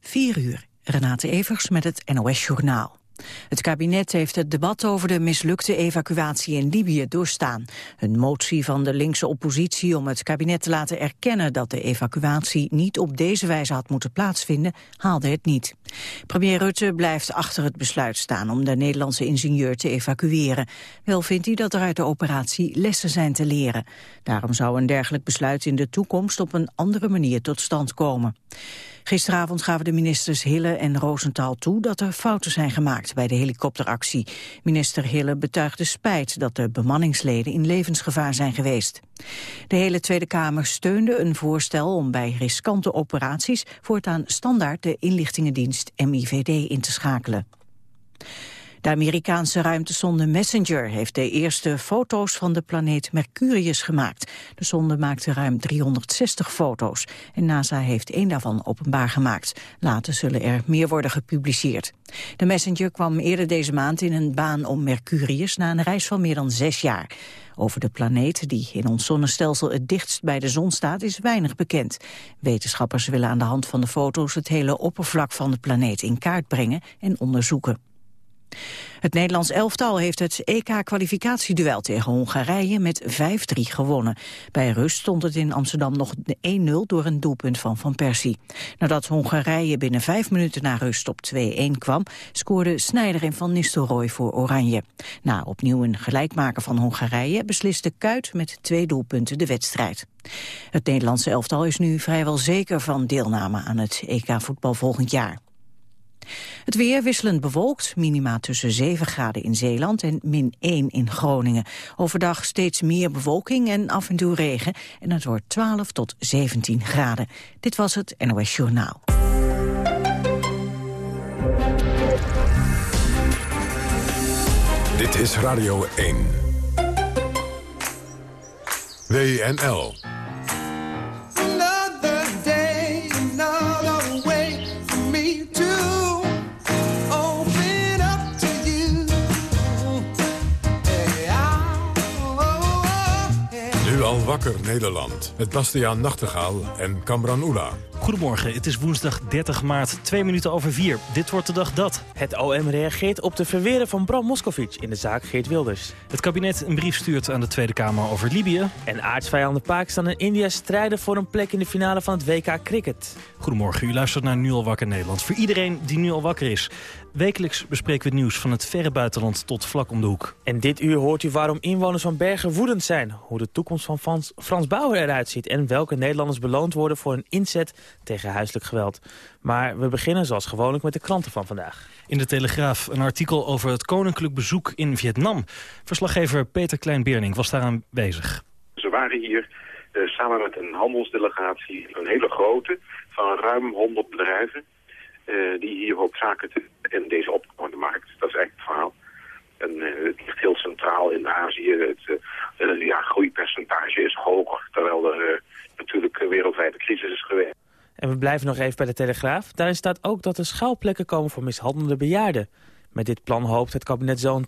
4 uur, Renate Evers met het NOS Journaal. Het kabinet heeft het debat over de mislukte evacuatie in Libië doorstaan. Een motie van de linkse oppositie om het kabinet te laten erkennen dat de evacuatie niet op deze wijze had moeten plaatsvinden, haalde het niet. Premier Rutte blijft achter het besluit staan om de Nederlandse ingenieur te evacueren. Wel vindt hij dat er uit de operatie lessen zijn te leren. Daarom zou een dergelijk besluit in de toekomst op een andere manier tot stand komen. Gisteravond gaven de ministers Hille en Rosenthal toe dat er fouten zijn gemaakt bij de helikopteractie. Minister Hille betuigde spijt dat de bemanningsleden in levensgevaar zijn geweest. De hele Tweede Kamer steunde een voorstel om bij riskante operaties voortaan standaard de inlichtingendienst MIVD in te schakelen. De Amerikaanse ruimtesonde Messenger heeft de eerste foto's van de planeet Mercurius gemaakt. De sonde maakte ruim 360 foto's en NASA heeft één daarvan openbaar gemaakt. Later zullen er meer worden gepubliceerd. De Messenger kwam eerder deze maand in een baan om Mercurius na een reis van meer dan zes jaar. Over de planeet, die in ons zonnestelsel het dichtst bij de zon staat, is weinig bekend. Wetenschappers willen aan de hand van de foto's het hele oppervlak van de planeet in kaart brengen en onderzoeken. Het Nederlands elftal heeft het EK-kwalificatieduel tegen Hongarije met 5-3 gewonnen. Bij rust stond het in Amsterdam nog 1-0 door een doelpunt van Van Persie. Nadat Hongarije binnen vijf minuten na rust op 2-1 kwam, scoorde Snijder en Van Nistelrooy voor Oranje. Na opnieuw een gelijkmaker van Hongarije besliste Kuit met twee doelpunten de wedstrijd. Het Nederlandse elftal is nu vrijwel zeker van deelname aan het EK-voetbal volgend jaar. Het weer wisselend bewolkt, minima tussen 7 graden in Zeeland en min 1 in Groningen. Overdag steeds meer bewolking en af en toe regen en het wordt 12 tot 17 graden. Dit was het NOS Journaal. Dit is Radio 1. WNL. Wakker Nederland. Met Bastiaan Nachtegaal en Kamran Oela. Goedemorgen, het is woensdag 30 maart, twee minuten over vier. Dit wordt de dag dat... Het OM reageert op de verweren van Bram Moskovic in de zaak Geert Wilders. Het kabinet een brief stuurt aan de Tweede Kamer over Libië. En aardsvijanden Pakistan en India strijden voor een plek in de finale van het WK Cricket. Goedemorgen, u luistert naar Nu al wakker Nederland. Voor iedereen die nu al wakker is. Wekelijks bespreken we het nieuws van het verre buitenland tot vlak om de hoek. En dit uur hoort u waarom inwoners van Bergen woedend zijn. Hoe de toekomst van Frans, Frans Bauer eruit ziet. En welke Nederlanders beloond worden voor een inzet tegen huiselijk geweld. Maar we beginnen zoals gewoonlijk met de kranten van vandaag. In de Telegraaf een artikel over het koninklijk bezoek in Vietnam. Verslaggever Peter Klein-Berning was daar aanwezig. Ze waren hier uh, samen met een handelsdelegatie, een hele grote, van ruim 100 bedrijven. Uh, die hier ook zaken te, in deze opkomende markt. Dat is echt het verhaal. En uh, het ligt heel centraal in Azië. Het uh, ja, groeipercentage is hoger, terwijl er natuurlijk een crisis is geweest. En we blijven nog even bij de Telegraaf. Daarin staat ook dat er schuilplekken komen voor mishandelde bejaarden. Met dit plan hoopt het kabinet zo'n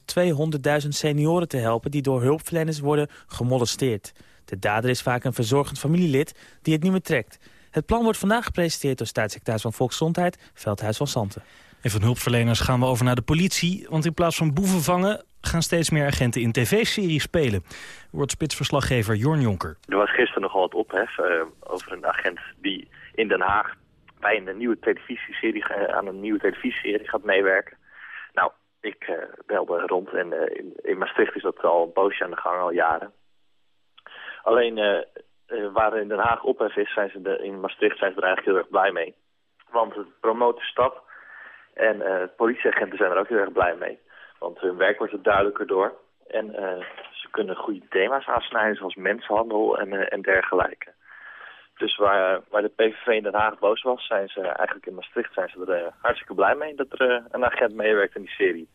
200.000 senioren te helpen... die door hulpverleners worden gemolesteerd. De dader is vaak een verzorgend familielid die het niet meer trekt. Het plan wordt vandaag gepresenteerd door staatssecretaris van Volksgezondheid... Veldhuis van Santen. En van hulpverleners gaan we over naar de politie. Want in plaats van boeven vangen gaan steeds meer agenten in tv-series spelen. Wordt spitsverslaggever Jorn Jonker. Er was gisteren nogal wat ophef uh, over een agent die in Den Haag bij een nieuwe televisieserie, aan een nieuwe televisieserie gaat meewerken. Nou, ik uh, belde rond en uh, in, in, Maastricht is dat al een poosje aan de gang, al jaren. Alleen waar in Den Haag ophef is, zijn ze in Maastricht zijn ze er eigenlijk heel erg blij mee. Want het promoot de stad en politieagenten zijn er ook heel erg blij mee. Want hun werk wordt er duidelijker door. En ze kunnen goede thema's aansnijden, zoals mensenhandel en, en dergelijke. Dus waar, waar de PVV in Den Haag boos was, zijn ze eigenlijk in Maastricht zijn ze er uh, hartstikke blij mee dat er een agent meewerkt in die serie.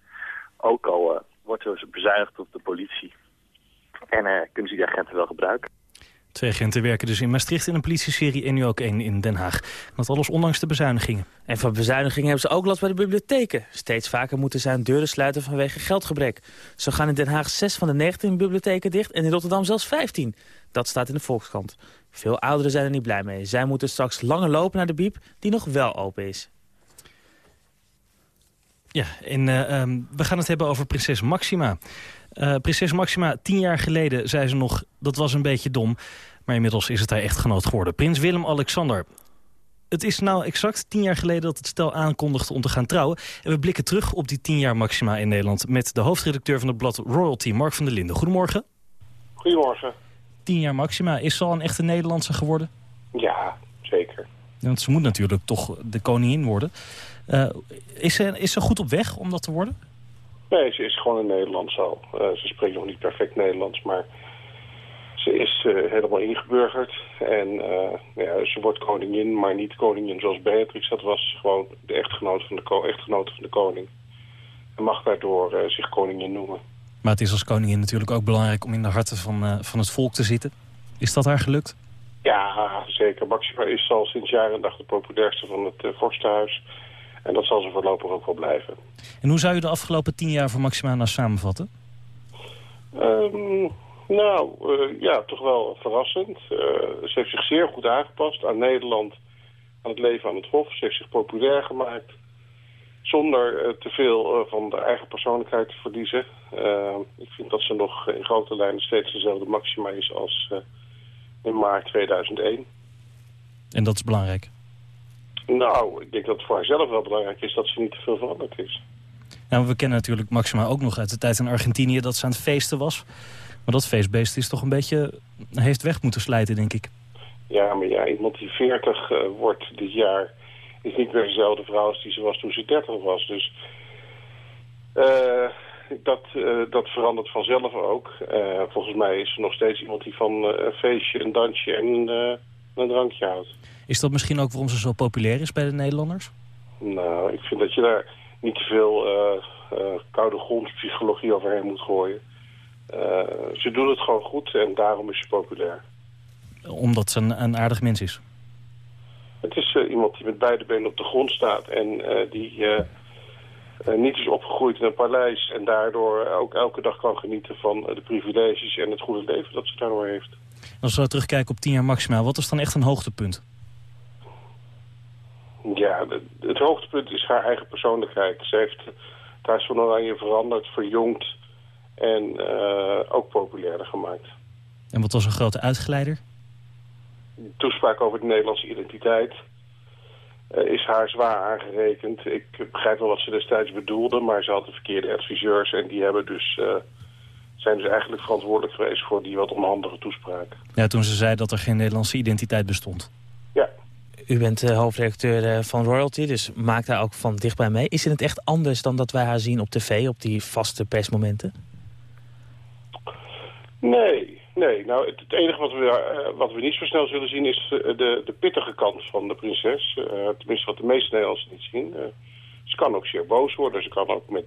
Ook al wordt er bezuinigd op de politie. En kunnen ze die agenten wel gebruiken. Twee agenten werken dus in Maastricht in een politieserie en nu ook één in Den Haag. Dat alles ondanks de bezuinigingen. En van bezuinigingen hebben ze ook last bij de bibliotheken. Steeds vaker moeten ze hun deuren sluiten vanwege geldgebrek. Zo gaan in Den Haag 6 van de 19 bibliotheken dicht en in Rotterdam zelfs 15. Dat staat in de Volkskrant. Veel ouderen zijn er niet blij mee. Zij moeten straks langer lopen naar de bieb die nog wel open is. Ja, en uh, um, we gaan het hebben over prinses Maxima. Uh, prinses Maxima, tien jaar geleden zei ze nog, dat was een beetje dom. Maar inmiddels is het haar echtgenoot geworden. Prins Willem-Alexander. Het is nou exact tien jaar geleden dat het stel aankondigde om te gaan trouwen. En we blikken terug op die tien jaar Maxima in Nederland... met de hoofdredacteur van het blad Royalty, Mark van der Linden. Goedemorgen. Goedemorgen. Tien jaar Maxima. Is ze al een echte Nederlandse geworden? Ja, zeker. Want ze moet natuurlijk toch de koningin worden. Uh, is, ze, is ze goed op weg om dat te worden? Nee, ze is gewoon een Nederlands al. Uh, ze spreekt nog niet perfect Nederlands, maar ze is uh, helemaal ingeburgerd. En ja, ze wordt koningin, maar niet koningin zoals Beatrix. Dat was gewoon de echtgenoot van de, echtgenote van de koning. En mag daardoor zich koningin noemen. Maar het is als koningin natuurlijk ook belangrijk om in de harten van, van het volk te zitten. Is dat haar gelukt? Ja, zeker. Maxima is al sinds jaren en dag de populairste van het vorstenhuis. En dat zal ze voorlopig ook wel blijven. En hoe zou je de afgelopen tien jaar voor Maxima nou samenvatten? Um, nou, uh, ja, toch wel verrassend. Uh, ze heeft zich zeer goed aangepast aan Nederland, aan het leven aan het Hof. Ze heeft zich populair gemaakt, zonder uh, te veel van de eigen persoonlijkheid te verliezen. ik vind dat ze nog in grote lijnen steeds dezelfde Maxima is als in maart 2001. En dat is belangrijk? Nou, ik denk dat het voor haarzelf wel belangrijk is dat ze niet te veel veranderd is. Ja, we kennen natuurlijk Maxima ook nog uit de tijd in Argentinië dat ze aan het feesten was. Maar dat feestbeest is toch een beetje, heeft weg moeten slijten, denk ik. Ja, maar ja, iemand die 40 uh, wordt dit jaar is niet meer dezelfde vrouw als die ze was toen ze 30 was. Dus uh, dat, uh, dat verandert vanzelf ook. Volgens mij is er nog steeds iemand die van een feestje, een dansje en een drankje houdt. Is dat misschien ook waarom ze zo populair is bij de Nederlanders? Nou, ik vind dat je daar niet te veel koude grondpsychologie overheen moet gooien. ze doet het gewoon goed en daarom is ze populair. Omdat ze een, een aardig mens is? Het is iemand die met beide benen op de grond staat en die niet is opgegroeid in een paleis... en daardoor ook elke dag kan genieten van de privileges en het goede leven dat ze daardoor heeft. Als we terugkijken op tien jaar maximaal, wat is dan echt een hoogtepunt? Ja, de, het hoogtepunt is haar eigen persoonlijkheid. Ze heeft het Huis van Oranje veranderd, verjongd en uh, ook populairder gemaakt. En wat was een grote uitgeleider? Toespraak over de Nederlandse identiteit... Uh, is haar zwaar aangerekend. Ik begrijp wel wat ze destijds bedoelde, maar ze had de verkeerde adviseurs en die hebben dus, uh, zijn dus eigenlijk verantwoordelijk geweest voor die wat onhandige toespraak. Ja, toen ze zei dat er geen Nederlandse identiteit bestond. U bent uh, hoofdredacteur van Royalty, dus maakt daar ook van dichtbij mee. Is het echt anders dan dat wij haar zien op tv, op die vaste persmomenten? Nee, Nee, nou het, enige wat we, uh, wat we niet zo snel zullen zien is de, de pittige kant van de prinses. Tenminste wat de meeste Nederlanders niet zien. ze kan ook zeer boos worden. Ze kan ook met,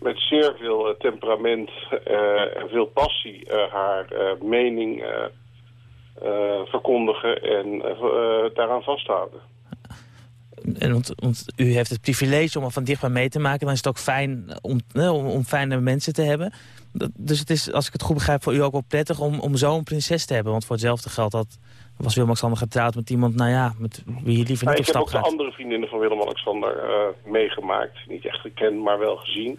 met zeer veel temperament en veel passie haar mening verkondigen en daaraan vasthouden. En want, want, u heeft het privilege om er van dichtbij mee te maken. Dan is het ook fijn om, om, om fijne mensen te hebben. Dus het is, als ik het goed begrijp, voor u ook wel prettig om, om zo'n prinses te hebben. Want voor hetzelfde geld had, was Willem-Alexander getrouwd met iemand, nou ja, met wie je liever niet op stap gaat. Ik heb ook de andere vriendinnen van Willem-Alexander uh, meegemaakt. Niet echt gekend, maar wel gezien.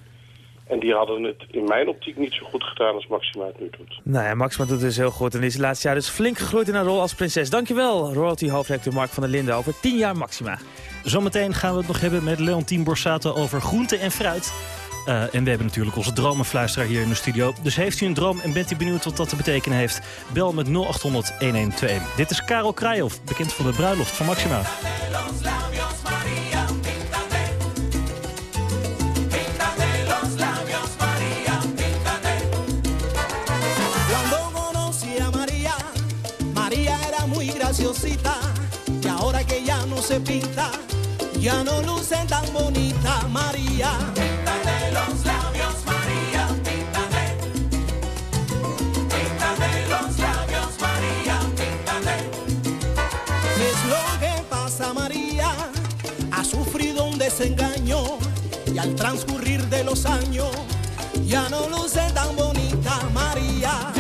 En die hadden het in mijn optiek niet zo goed gedaan als Maxima het nu doet. Nou ja, Maxima doet het dus heel goed. En is het laatste jaar dus flink gegroeid in haar rol als prinses. Dankjewel, royalty-hoofdrector Mark van der Linden over 10 jaar Maxima. Zometeen gaan we het nog hebben met Leontien Borsato over groente en fruit. Uh, en we hebben natuurlijk onze dromenfluisteraar hier in de studio. Dus heeft u een droom en bent u benieuwd wat dat te betekenen heeft? Bel met 0800 1121. Dit is Karel Krajov, bekend van de bruiloft van Maxima. Pinta ya no luce tan bonita María. Píntale los labios María píntale. Píntale los labios María píntale. ¿Qué es lo que pasa María? Ha sufrido un desengaño y al transcurrir de los años ya no luce tan bonita María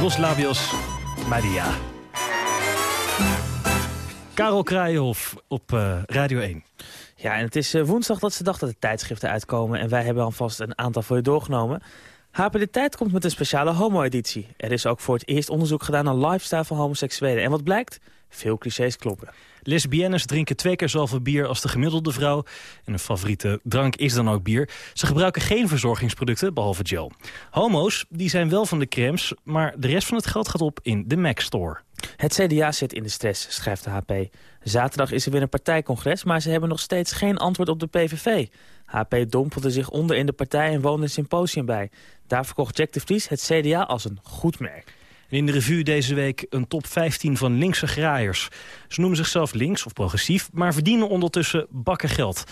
Los Labios Maria. Karel Kraaienhof op eh, Radio 1. Ja, en het is eh, woensdag dat ze dacht dat de tijdschriften uitkomen... en wij hebben alvast een aantal voor je doorgenomen. HP De Tijd komt met een speciale homo-editie. Er is ook voor het eerst onderzoek gedaan naar lifestyle van homoseksuelen. En wat blijkt? Veel clichés kloppen. Lesbiennes drinken twee keer zoveel bier als de gemiddelde vrouw. En hun favoriete drank is dan ook bier. Ze gebruiken geen verzorgingsproducten, behalve gel. Homo's die zijn wel van de crèmes, maar de rest van het geld gaat op in de Mac Store. Het CDA zit in de stress, schrijft de HP. Zaterdag is er weer een partijcongres, maar ze hebben nog steeds geen antwoord op de PVV. HP dompelde zich onder in de partij en woonde een symposium bij. Daar verkocht Jack de Vries het CDA als een goed merk. In de revue deze week een top 15 van linkse graaiers. Ze noemen zichzelf links of progressief, maar verdienen ondertussen bakken geld.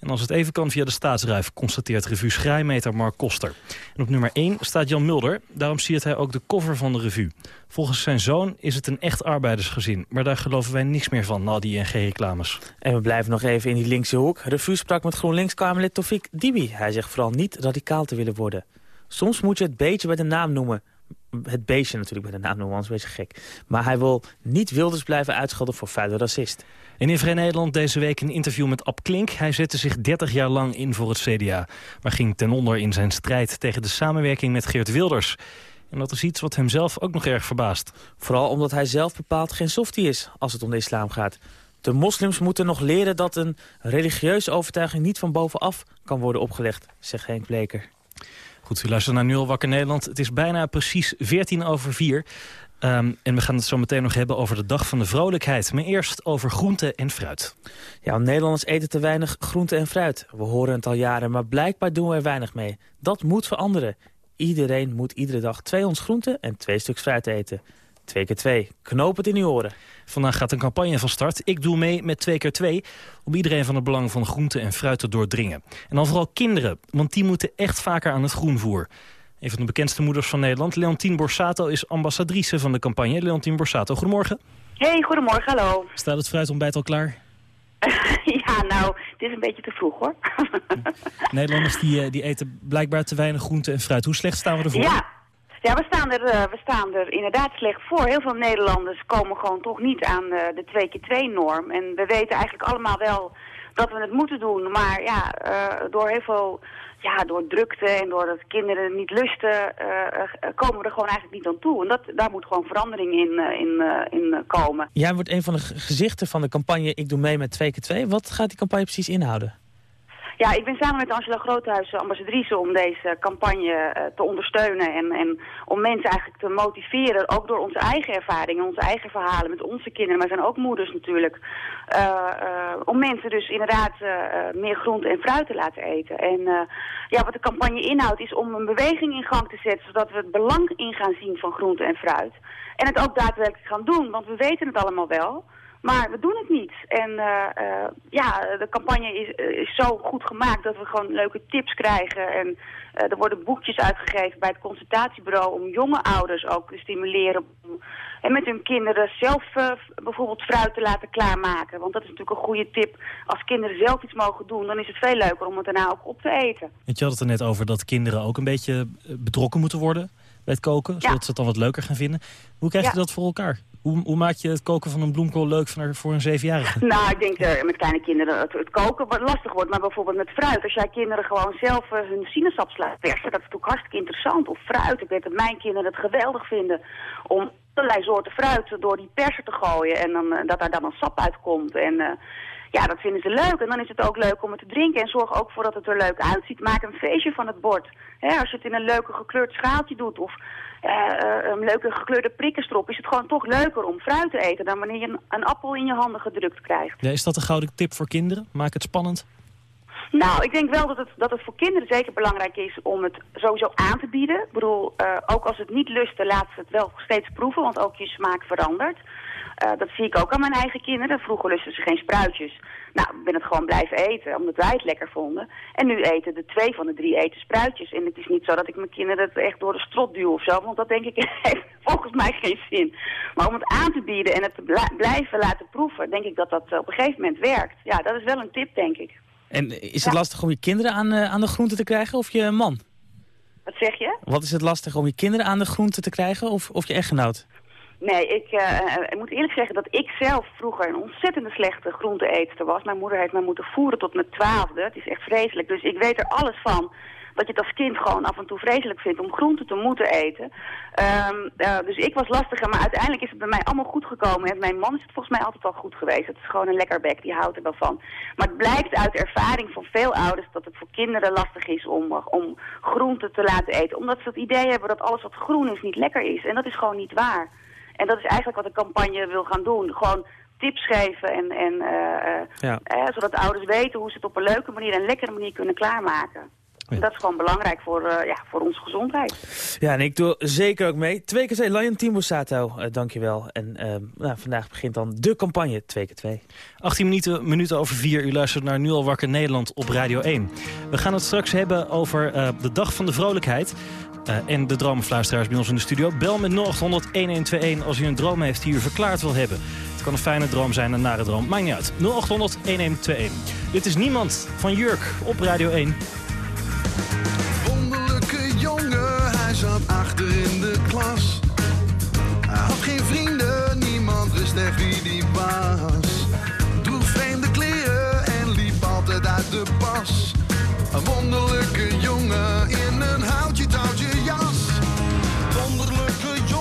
En als het even kan via de staatsruif, constateert revue schrijmeter Mark Koster. En op nummer 1 staat Jan Mulder, daarom siert hij ook de cover van de revue. Volgens zijn zoon is het een echt arbeidersgezin, maar daar geloven wij niks meer van na die NG-reclames. En we blijven nog even in die linkse hoek. Revue sprak met GroenLinks-Kamerlid Tofik Dibi. Hij zegt vooral niet radicaal te willen worden. Soms moet je het beetje bij de naam noemen. Het beestje natuurlijk bij de naam anders een beetje gek. Maar hij wil niet Wilders blijven uitschelden voor vuile racist. En in Vrij Nederland deze week een interview met Ab Klink. Hij zette zich 30 jaar lang in voor het CDA. Maar ging ten onder in zijn strijd tegen de samenwerking met Geert Wilders. En dat is iets wat hem zelf ook nog erg verbaast. Vooral omdat hij zelf bepaald geen softie is als het om de islam gaat. De moslims moeten nog leren dat een religieuze overtuiging niet van bovenaf kan worden opgelegd, zegt Henk Bleker. Goed, u luistert naar Nu al wakker Nederland. Het is bijna precies 14 over 4. Um, en we gaan het zo meteen nog hebben over de Dag van de Vrolijkheid. Maar eerst over groente en fruit. Ja, Nederlanders eten te weinig groente en fruit. We horen het al jaren, maar blijkbaar doen we er weinig mee. Dat moet veranderen. Iedereen moet iedere dag twee ons groente en twee stuks fruit eten. Twee keer twee. Knoop het in uw oren. Vandaag gaat een campagne van start. Ik doe mee met twee keer twee. Om iedereen van het belang van groente en fruit te doordringen. En dan vooral kinderen, want die moeten echt vaker aan het groenvoer. Een van de bekendste moeders van Nederland, Leontien Borsato, is ambassadrice van de campagne. Leontien Borsato, goedemorgen. Hey, goedemorgen, hallo. Staat het fruitontbijt al klaar? ja, nou, het is een beetje te vroeg, hoor. Nederlanders die, die eten blijkbaar te weinig groente en fruit. Hoe slecht staan we ervoor? Ja, ja we, staan er, uh, we staan er inderdaad slecht voor. Heel veel Nederlanders komen gewoon toch niet aan uh, de 2 keer 2 norm En we weten eigenlijk allemaal wel dat we het moeten doen. Maar ja, uh, door heel veel ja, door drukte en doordat kinderen niet lusten, komen we er gewoon eigenlijk niet aan toe. En dat, daar moet gewoon verandering in, in, in komen. Jij wordt een van de gezichten van de campagne Ik Doe Mee met 2 keer 2 Wat gaat die campagne precies inhouden? Ja, ik ben samen met Angela Groothuis ambassadrice om deze campagne eh, te ondersteunen. En, en om mensen eigenlijk te motiveren, ook door onze eigen ervaringen, onze eigen verhalen met onze kinderen. Maar zijn ook moeders natuurlijk. Uh, om mensen dus inderdaad meer groente en fruit te laten eten. En ja, wat de campagne inhoudt is om een beweging in gang te zetten, zodat we het belang in gaan zien van groente en fruit. En het ook daadwerkelijk gaan doen, want we weten het allemaal wel. Maar we doen het niet. En uh, uh, ja, de campagne is, is, zo goed gemaakt dat we gewoon leuke tips krijgen. En er worden boekjes uitgegeven bij het consultatiebureau om jonge ouders ook te stimuleren. Om, en met hun kinderen zelf bijvoorbeeld fruit te laten klaarmaken. Want dat is natuurlijk een goede tip. Als kinderen zelf iets mogen doen, dan is het veel leuker om het daarna ook op te eten. Want je had het er net over dat kinderen ook een beetje betrokken moeten worden bij het koken. Zodat ze het dan wat leuker gaan vinden. Hoe krijg je dat voor elkaar? Hoe, hoe, maak je het koken van een bloemkool leuk voor, een zevenjarige? Nou, ik denk uh, met kleine kinderen het, het, koken wat lastig wordt. Maar bijvoorbeeld met fruit. Als jij kinderen gewoon zelf uh, hun sinaasappels laat persen, dat is natuurlijk hartstikke interessant. Of fruit. Ik weet dat mijn kinderen het geweldig vinden om allerlei soorten fruit door die persen te gooien. En dan, uh, dat daar dan een sap uitkomt. En ja, dat vinden ze leuk. En dan is het ook leuk om het te drinken. En zorg ook voor dat het er leuk uitziet. Maak een feestje van het bord. als je het in een leuke gekleurd schaaltje doet. Of uh, een leuke gekleurde prikkenstrop. Is het gewoon toch leuker om fruit te eten. Dan wanneer je een, een appel in je handen gedrukt krijgt. Ja, is dat een gouden tip voor kinderen? Maak het spannend. Nou, ik denk wel dat het, dat het voor kinderen zeker belangrijk is om het sowieso aan te bieden. Ik bedoel, uh, ook als het niet lusten, laat ze het wel steeds proeven, want ook je smaak verandert. Uh, dat zie ik ook aan mijn eigen kinderen. Vroeger lusten ze geen spruitjes. Nou, ik ben het gewoon blijven eten, omdat wij het lekker vonden. En nu eten de twee van de drie eten spruitjes. En het is niet zo dat ik mijn kinderen het echt door de strot duw of zo. Want dat denk ik heeft volgens mij geen zin. Maar om het aan te bieden en het te blijven laten proeven, denk ik dat dat op een gegeven moment werkt. Ja, dat is wel een tip, denk ik. En is het ja. lastig om je kinderen aan, uh, aan de groente te krijgen of je man? Wat zeg je? Wat is het lastig om je kinderen aan de groente te krijgen of, of je echtgenoot? Nee, ik, uh, ik moet eerlijk zeggen dat ik zelf vroeger een ontzettende slechte groente-eetster was. Mijn moeder heeft mij moeten voeren tot mijn twaalfde. Het is echt vreselijk. Dus ik weet er alles van dat je het als kind gewoon af en toe vreselijk vindt om groenten te moeten eten. Um, dus ik was lastiger, maar uiteindelijk is het bij mij allemaal goed gekomen. En mijn man is het volgens mij altijd wel goed geweest. Het is gewoon een lekker bek, die houdt er wel van. Maar het blijkt uit ervaring van veel ouders dat het voor kinderen lastig is om, om groenten te laten eten. Omdat ze het idee hebben dat alles wat groen is niet lekker is. En dat is gewoon niet waar. En dat is eigenlijk wat de campagne wil gaan doen. Gewoon tips geven en, en uh, ja. uh, zodat ouders weten hoe ze het op een leuke manier en lekkere manier kunnen klaarmaken. Ja. Dat is gewoon belangrijk voor, uh, ja, voor onze gezondheid. Ja, en ik doe zeker ook mee. Twee keer twee, Lion Timo Sato, uh, dankjewel. En uh, nou, vandaag begint dan de campagne twee keer twee. 18 minuten, minuten over vier. U luistert naar Nu al wakker Nederland op Radio 1. We gaan het straks hebben over de Dag van de Vrolijkheid. Uh, en de dromenfluisteraars bij ons in de studio. Bel met 0800 1121 als u een droom heeft die u verklaard wil hebben. Het kan een fijne droom zijn, een nare droom. Maakt niet uit. 0800 1121. Dit is Niemand van Jurk op Radio 1. Wonderlijke jongen, hij zat achter in de klas. Hij had geen vrienden, niemand wist echt wie die was. Droeg vreemde kleren en liep altijd uit de pas. Een wonderlijke jongen in een houtje touwtje jas. Wonderlijke jongen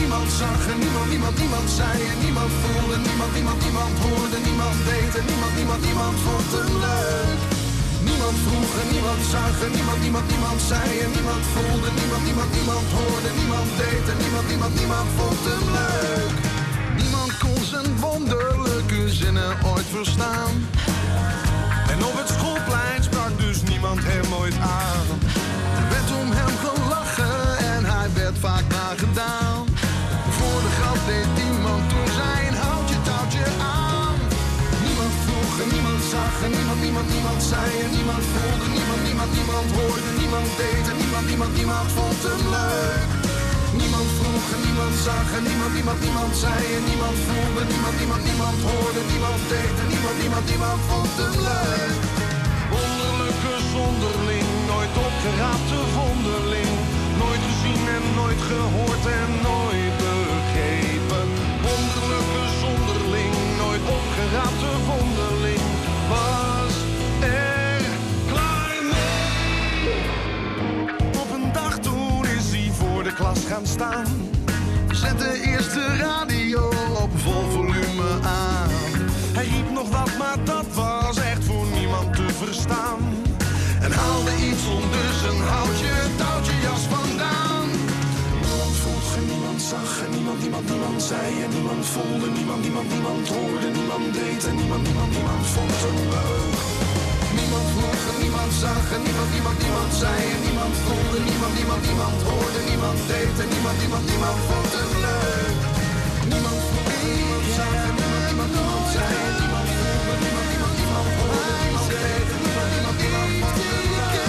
niemand zag en niemand, niemand, niemand zei en niemand voelde. Niemand, niemand, niemand hoorde, niemand deed en niemand, niemand, niemand vond hem leuk. Niemand vroeg en niemand zag en niemand, niemand, niemand zei en niemand voelde. Niemand, niemand, niemand hoorde, niemand deed en niemand, niemand, niemand vond hem leuk. Niemand kon zijn wonderlijke zinnen ooit verstaan. En op het schoolplein sprak dus niemand hem ooit aan. Er werd om hem gelachen en hij werd vaak nagedaan. Deed iemand toen zijn houtje touwtje aan. Niemand vroeg en niemand zag en niemand, niemand, niemand zei en niemand voelde. Niemand, niemand, niemand hoorde, niemand deed en niemand, niemand, niemand vond hem leuk. Niemand vroeg en niemand zag en niemand, niemand, niemand zei en niemand voelde. Niemand, niemand, niemand hoorde, niemand deed en niemand, niemand, niemand vond hem leuk. Wonderlijke zonderling, nooit opgeraapte vonderling. Nooit gezien en nooit gehoord en nooit Raad de wonderling was er klaar mee. Op een dag toen is hij voor de klas gaan staan. Zet de eerste radio op vol volume aan. Hij riep nog wat, maar dat was echt voor niemand te verstaan. En haalde iets ondus een houtje, touwtje, jas vandaan zag niemand, niemand, niemand zei en niemand voelde. Niemand, niemand, niemand hoorde, niemand deed en niemand, niemand, niemand vond hem leuk. Niemand vroeg niemand zag en niemand, niemand, niemand zei en niemand voelde. Niemand, niemand, niemand hoorde, niemand deed en niemand, niemand, niemand vond hem leuk. Niemand vroeg en niemand zag en niemand, niemand, niemand zei en niemand voelde. Niemand, niemand, niemand hoorde, niemand deed en niemand, niemand, niemand vond hem leuk.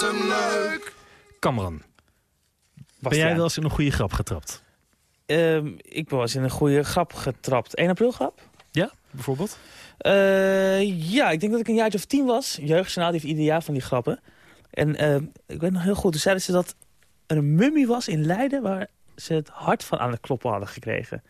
Hem leuk. Cameron, ben jij wel eens in een goede grap getrapt? Ehm, ik was in een goede grap getrapt. 1 april grap? Ja, bijvoorbeeld? Eh, ja, ik denk dat ik een jaartje of tien was. Jeugdjournaal heeft ieder jaar van die grappen. En ehm, ik weet nog heel goed, toen zeiden ze dat er een mummie was in Leiden... waar ze het hart van aan het kloppen hadden gekregen.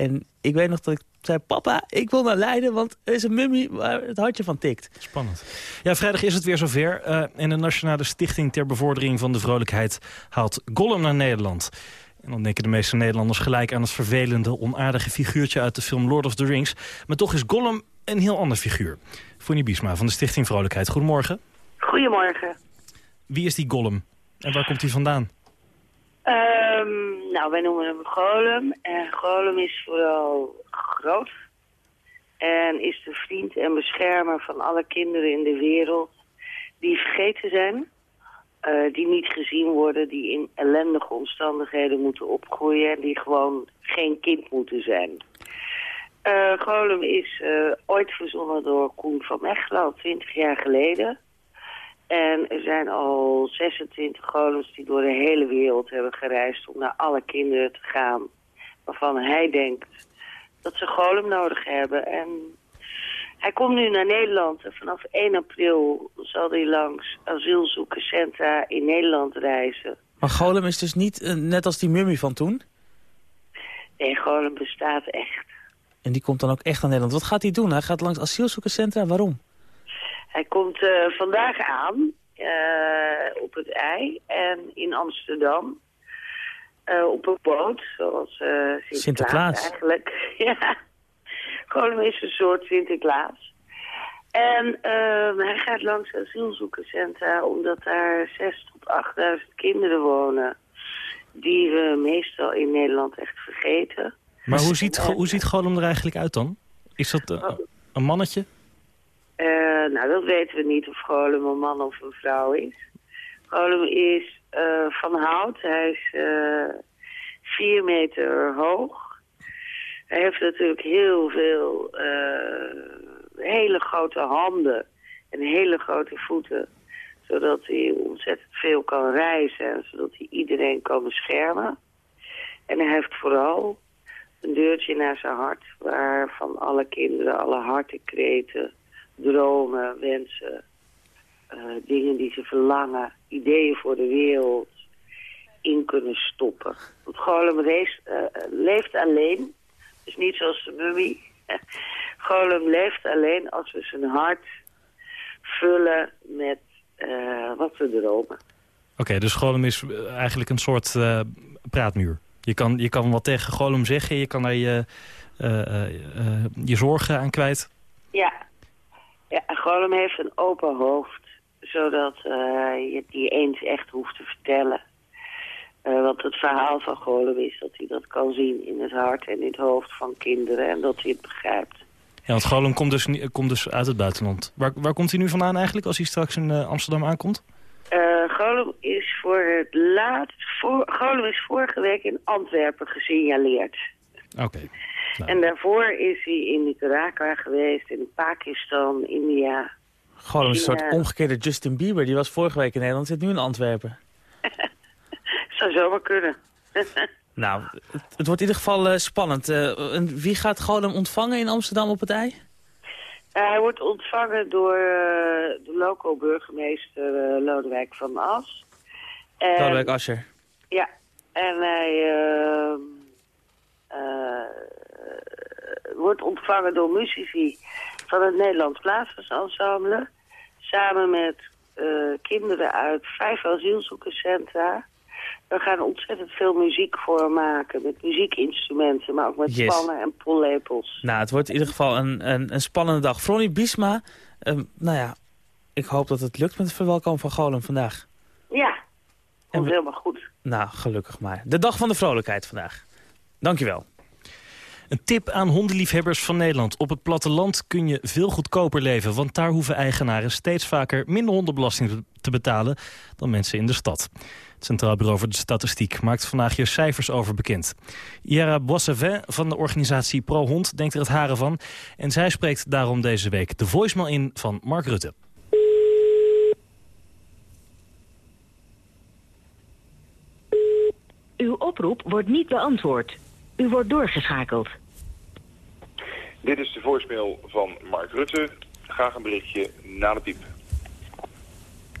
En ik weet nog dat ik zei, papa, ik wil naar Leiden... want er is een mummie waar het hartje van tikt. Spannend. Ja, vrijdag is het weer zover. Uh, en de Nationale Stichting ter Bevordering van de Vrolijkheid haalt Gollum naar Nederland. En dan denken de meeste Nederlanders gelijk aan het vervelende, onaardige figuurtje uit de film Lord of the Rings. Maar toch is Gollum een heel ander figuur. Fonnie Biesma van de Stichting Vrolijkheid. Goedemorgen. Goedemorgen. Wie is die Gollum en waar komt hij vandaan? Um, nou, wij noemen hem Golem. En Golem is vooral groot. En is de vriend en beschermer van alle kinderen in de wereld die vergeten zijn. Uh, die niet gezien worden, die in ellendige omstandigheden moeten opgroeien... en die gewoon geen kind moeten zijn. Uh, Golem is uh, ooit verzonnen door Koen van Mechelen, 20 jaar geleden. En er zijn al 26 golems die door de hele wereld hebben gereisd... om naar alle kinderen te gaan waarvan hij denkt dat ze golem nodig hebben. En hij komt nu naar Nederland en vanaf 1 april zal hij langs asielzoekerscentra in Nederland reizen. Maar Golem is dus niet uh, net als die mummie van toen? Nee, Golem bestaat echt. En die komt dan ook echt naar Nederland. Wat gaat hij doen? Hij gaat langs asielzoekerscentra. Waarom? Hij komt uh, vandaag aan uh, op het ei en in Amsterdam. op een boot, zoals Sinterklaas, Sinterklaas eigenlijk. ja. Golem is een soort Sinterklaas. En uh, hij gaat langs asielzoekerscentra omdat daar 6 tot 8.000 kinderen wonen. Die we meestal in Nederland echt vergeten. Maar hoe ziet, hoe ziet Golem er eigenlijk uit dan? Is dat uh, een mannetje? Uh, nou, dat weten we niet of Golem een man of een vrouw is. Golem is van hout. Hij is 4 meter hoog. Hij heeft natuurlijk heel veel hele grote handen en hele grote voeten. Zodat hij ontzettend veel kan reizen en zodat hij iedereen kan beschermen. En hij heeft vooral een deurtje naar zijn hart... waarvan alle kinderen, alle hartenkreten, dromen, wensen... Uh, dingen die ze verlangen, ideeën voor de wereld in kunnen stoppen. Want Golem leeft, uh, leeft alleen dus niet zoals de mummie. Golem leeft alleen als we zijn hart vullen met uh, wat we dromen. Oké, dus Golem is eigenlijk een soort praatmuur. Je kan, je kan wat tegen Golem zeggen, je kan daar je, je zorgen aan kwijt. Ja. Golem heeft een open hoofd, zodat je die eens echt hoeft te vertellen. Uh, want het verhaal van Golem is dat hij dat kan zien in het hart en in het hoofd van kinderen en dat hij het begrijpt. Ja, want Golem komt dus, komt dus uit het buitenland. Waar, waar komt hij nu vandaan eigenlijk als hij straks in uh, Amsterdam aankomt? Uh, Golem is voor het laatst, voor, is vorige week in Antwerpen gesignaleerd. Oké. Okay. Nou. En daarvoor is hij in Nicaragua geweest, in Pakistan, India. Is een soort omgekeerde Justin Bieber. Die was vorige week in Nederland, zit nu in Antwerpen. zou zomaar kunnen. nou, het, het, wordt in ieder geval uh, spannend. Uh, en wie gaat Golem ontvangen in Amsterdam op het ei? Uh, hij wordt ontvangen door de loco-burgemeester Lodewijk van As. En, Lodewijk Asscher. Ja, en hij wordt ontvangen door muzici van het Nederlands Blazersensemble. Samen met eh, kinderen uit vijf asielzoekerscentra. We gaan ontzettend veel muziek voor maken. Met muziekinstrumenten, maar ook met Yes. spannen en pollepels. Nou, het wordt in ieder geval een, een, een spannende dag. Fronnie Biesma, ehm, nou ja, ik hoop dat het lukt met het verwelkomen van Golem vandaag. Ja, komt we- helemaal goed. Nou, gelukkig maar. De dag van de vrolijkheid vandaag. Dankjewel. Een tip aan hondenliefhebbers van Nederland. Op het platteland kun je veel goedkoper leven... want daar hoeven eigenaren steeds vaker minder hondenbelasting te betalen... dan mensen in de stad. Het Centraal Bureau voor de Statistiek maakt vandaag hier cijfers over bekend. Yara Boissevin van de organisatie Pro Hond denkt er het haren van... en zij spreekt daarom deze week de voicemail in van Mark Rutte. Uw oproep wordt niet beantwoord. U wordt doorgeschakeld. Dit is de voicemail van Mark Rutte. Graag een berichtje na de piep.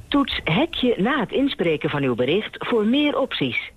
Toets hekje na het inspreken van uw bericht voor meer opties.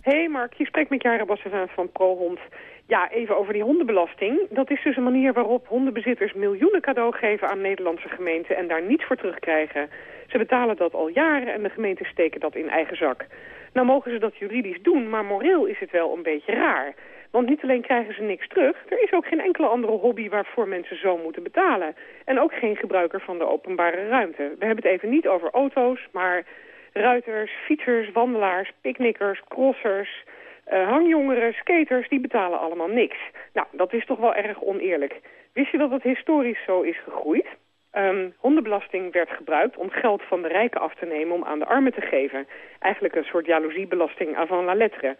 Hey Mark, je spreekt met Jara Bassevin van ProHond. Ja, even over die hondenbelasting. Dat is dus een manier waarop hondenbezitters miljoenen cadeau geven aan Nederlandse gemeenten en daar niets voor terugkrijgen. Ze betalen dat al jaren en de gemeenten steken dat in eigen zak. Nou mogen ze dat juridisch doen, maar moreel is het wel een beetje raar. Want niet alleen krijgen ze niks terug, er is ook geen enkele andere hobby waarvoor mensen zo moeten betalen. En ook geen gebruiker van de openbare ruimte. We hebben het even niet over auto's, maar ruiters, fietsers, wandelaars, picknickers, crossers, eh, hangjongeren, skaters, die betalen allemaal niks. Nou, dat is toch wel erg oneerlijk. Wist je dat het historisch zo is gegroeid? Ehm, hondenbelasting werd gebruikt om geld van de rijken af te nemen om aan de armen te geven. Eigenlijk een soort jaloeziebelasting avant la lettre.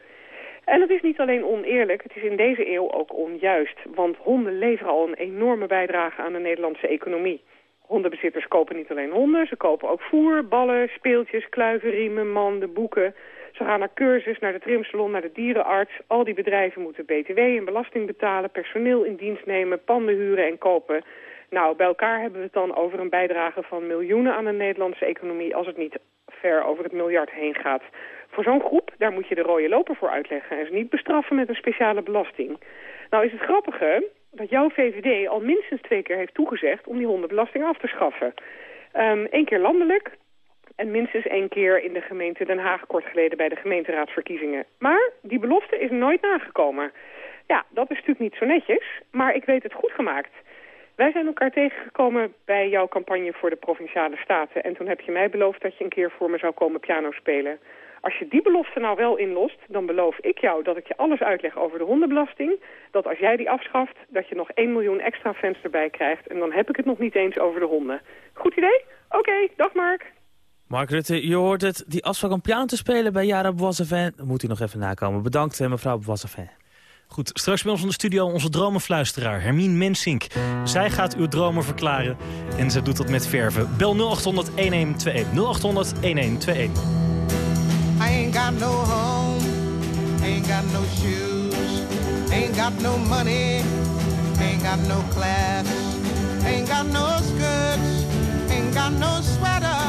En het is niet alleen oneerlijk, het is in deze eeuw ook onjuist. Want honden leveren al een enorme bijdrage aan de Nederlandse economie. Hondenbezitters kopen niet alleen honden, ze kopen ook voer, ballen, speeltjes, kluiven, riemen, manden, boeken. Ze gaan naar cursus, naar de trimsalon, naar de dierenarts. Al die bedrijven moeten btw en belasting betalen, personeel in dienst nemen, panden huren en kopen. Nou, bij elkaar hebben we het dan over een bijdrage van miljoenen aan de Nederlandse economie... als het niet ver over het miljard heen gaat. Voor zo'n groep, daar moet je de rode loper voor uitleggen... en ze niet bestraffen met een speciale belasting. Nou is het grappige dat jouw VVD al minstens twee keer heeft toegezegd... om die hondenbelasting af te schaffen. Eén keer landelijk en minstens één keer in de gemeente Den Haag... kort geleden bij de gemeenteraadsverkiezingen. Maar die belofte is nooit nagekomen. Ja, dat is natuurlijk niet zo netjes, maar ik weet het goed gemaakt... Wij zijn elkaar tegengekomen bij jouw campagne voor de Provinciale Staten. En toen heb je mij beloofd dat je een keer voor me zou komen piano spelen. Als je die belofte nou wel inlost, dan beloof ik jou dat ik je alles uitleg over de hondenbelasting. Dat als jij die afschaft, dat je nog 1 miljoen extra fans erbij krijgt. En dan heb ik het nog niet eens over de honden. Goed idee? Oké, dag Mark. Mark Rutte, je hoort het. Die afspraak om piano te spelen bij Jara Boissevin, moet u nog even nakomen. Bedankt, eh, mevrouw Boissevin. Goed, straks bij ons in de studio onze dromenfluisteraar Hermine Mensink. Zij gaat uw dromen verklaren en ze doet dat met verven. Bel 0800 1121. 0800 1121. I ain't got no home, ain't got no shoes, ain't got no money, ain't got no class, ain't got no skirts, ain't got no sweater,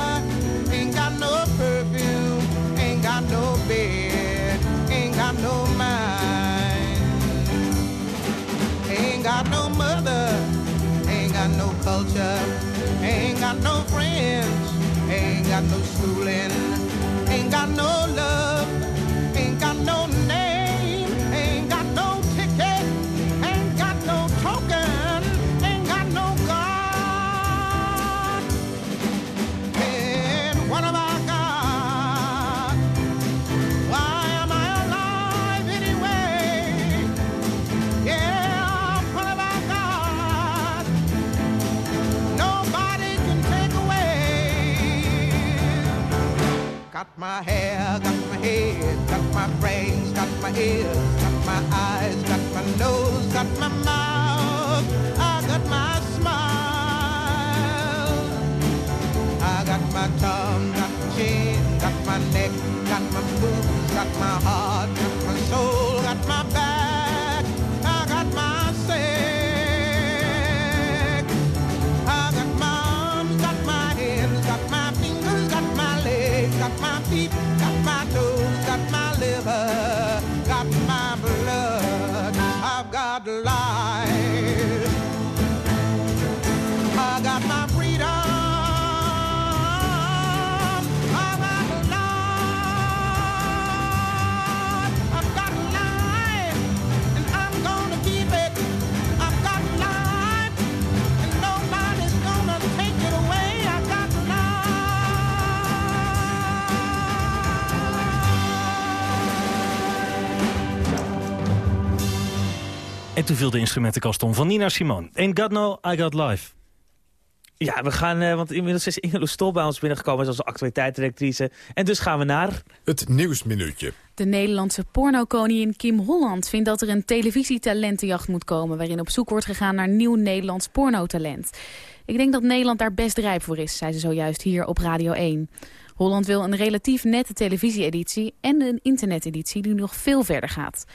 ain't got no mother, ain't got no culture, ain't got no friends, ain't got no schooling. Ain't got no love, ain't got no Got my hair, got my head, got my brains, got my ears, got my eyes, got my nose, got my mouth, I got my smile. I got my tongue, got my chin, got my neck, got my boobs, got my heart, got my soul, got my back, En toen viel de instrumentenkast om van Nina Simone. Ain't got no, I got life. Ja, we gaan, uh, want inmiddels is Inge Stol bij ons binnengekomen als actualiteitsdirectrice. En dus gaan we naar... Het Nieuwsminuutje. De Nederlandse pornokoningin Kim Holland vindt dat er een televisietalentenjacht moet komen... waarin op zoek wordt gegaan naar nieuw Nederlands pornotalent. Ik denk dat Nederland daar best rijp voor is, zei ze zojuist hier op Radio 1. Holland wil een relatief nette televisie-editie en een internet-editie die nog veel verder gaat.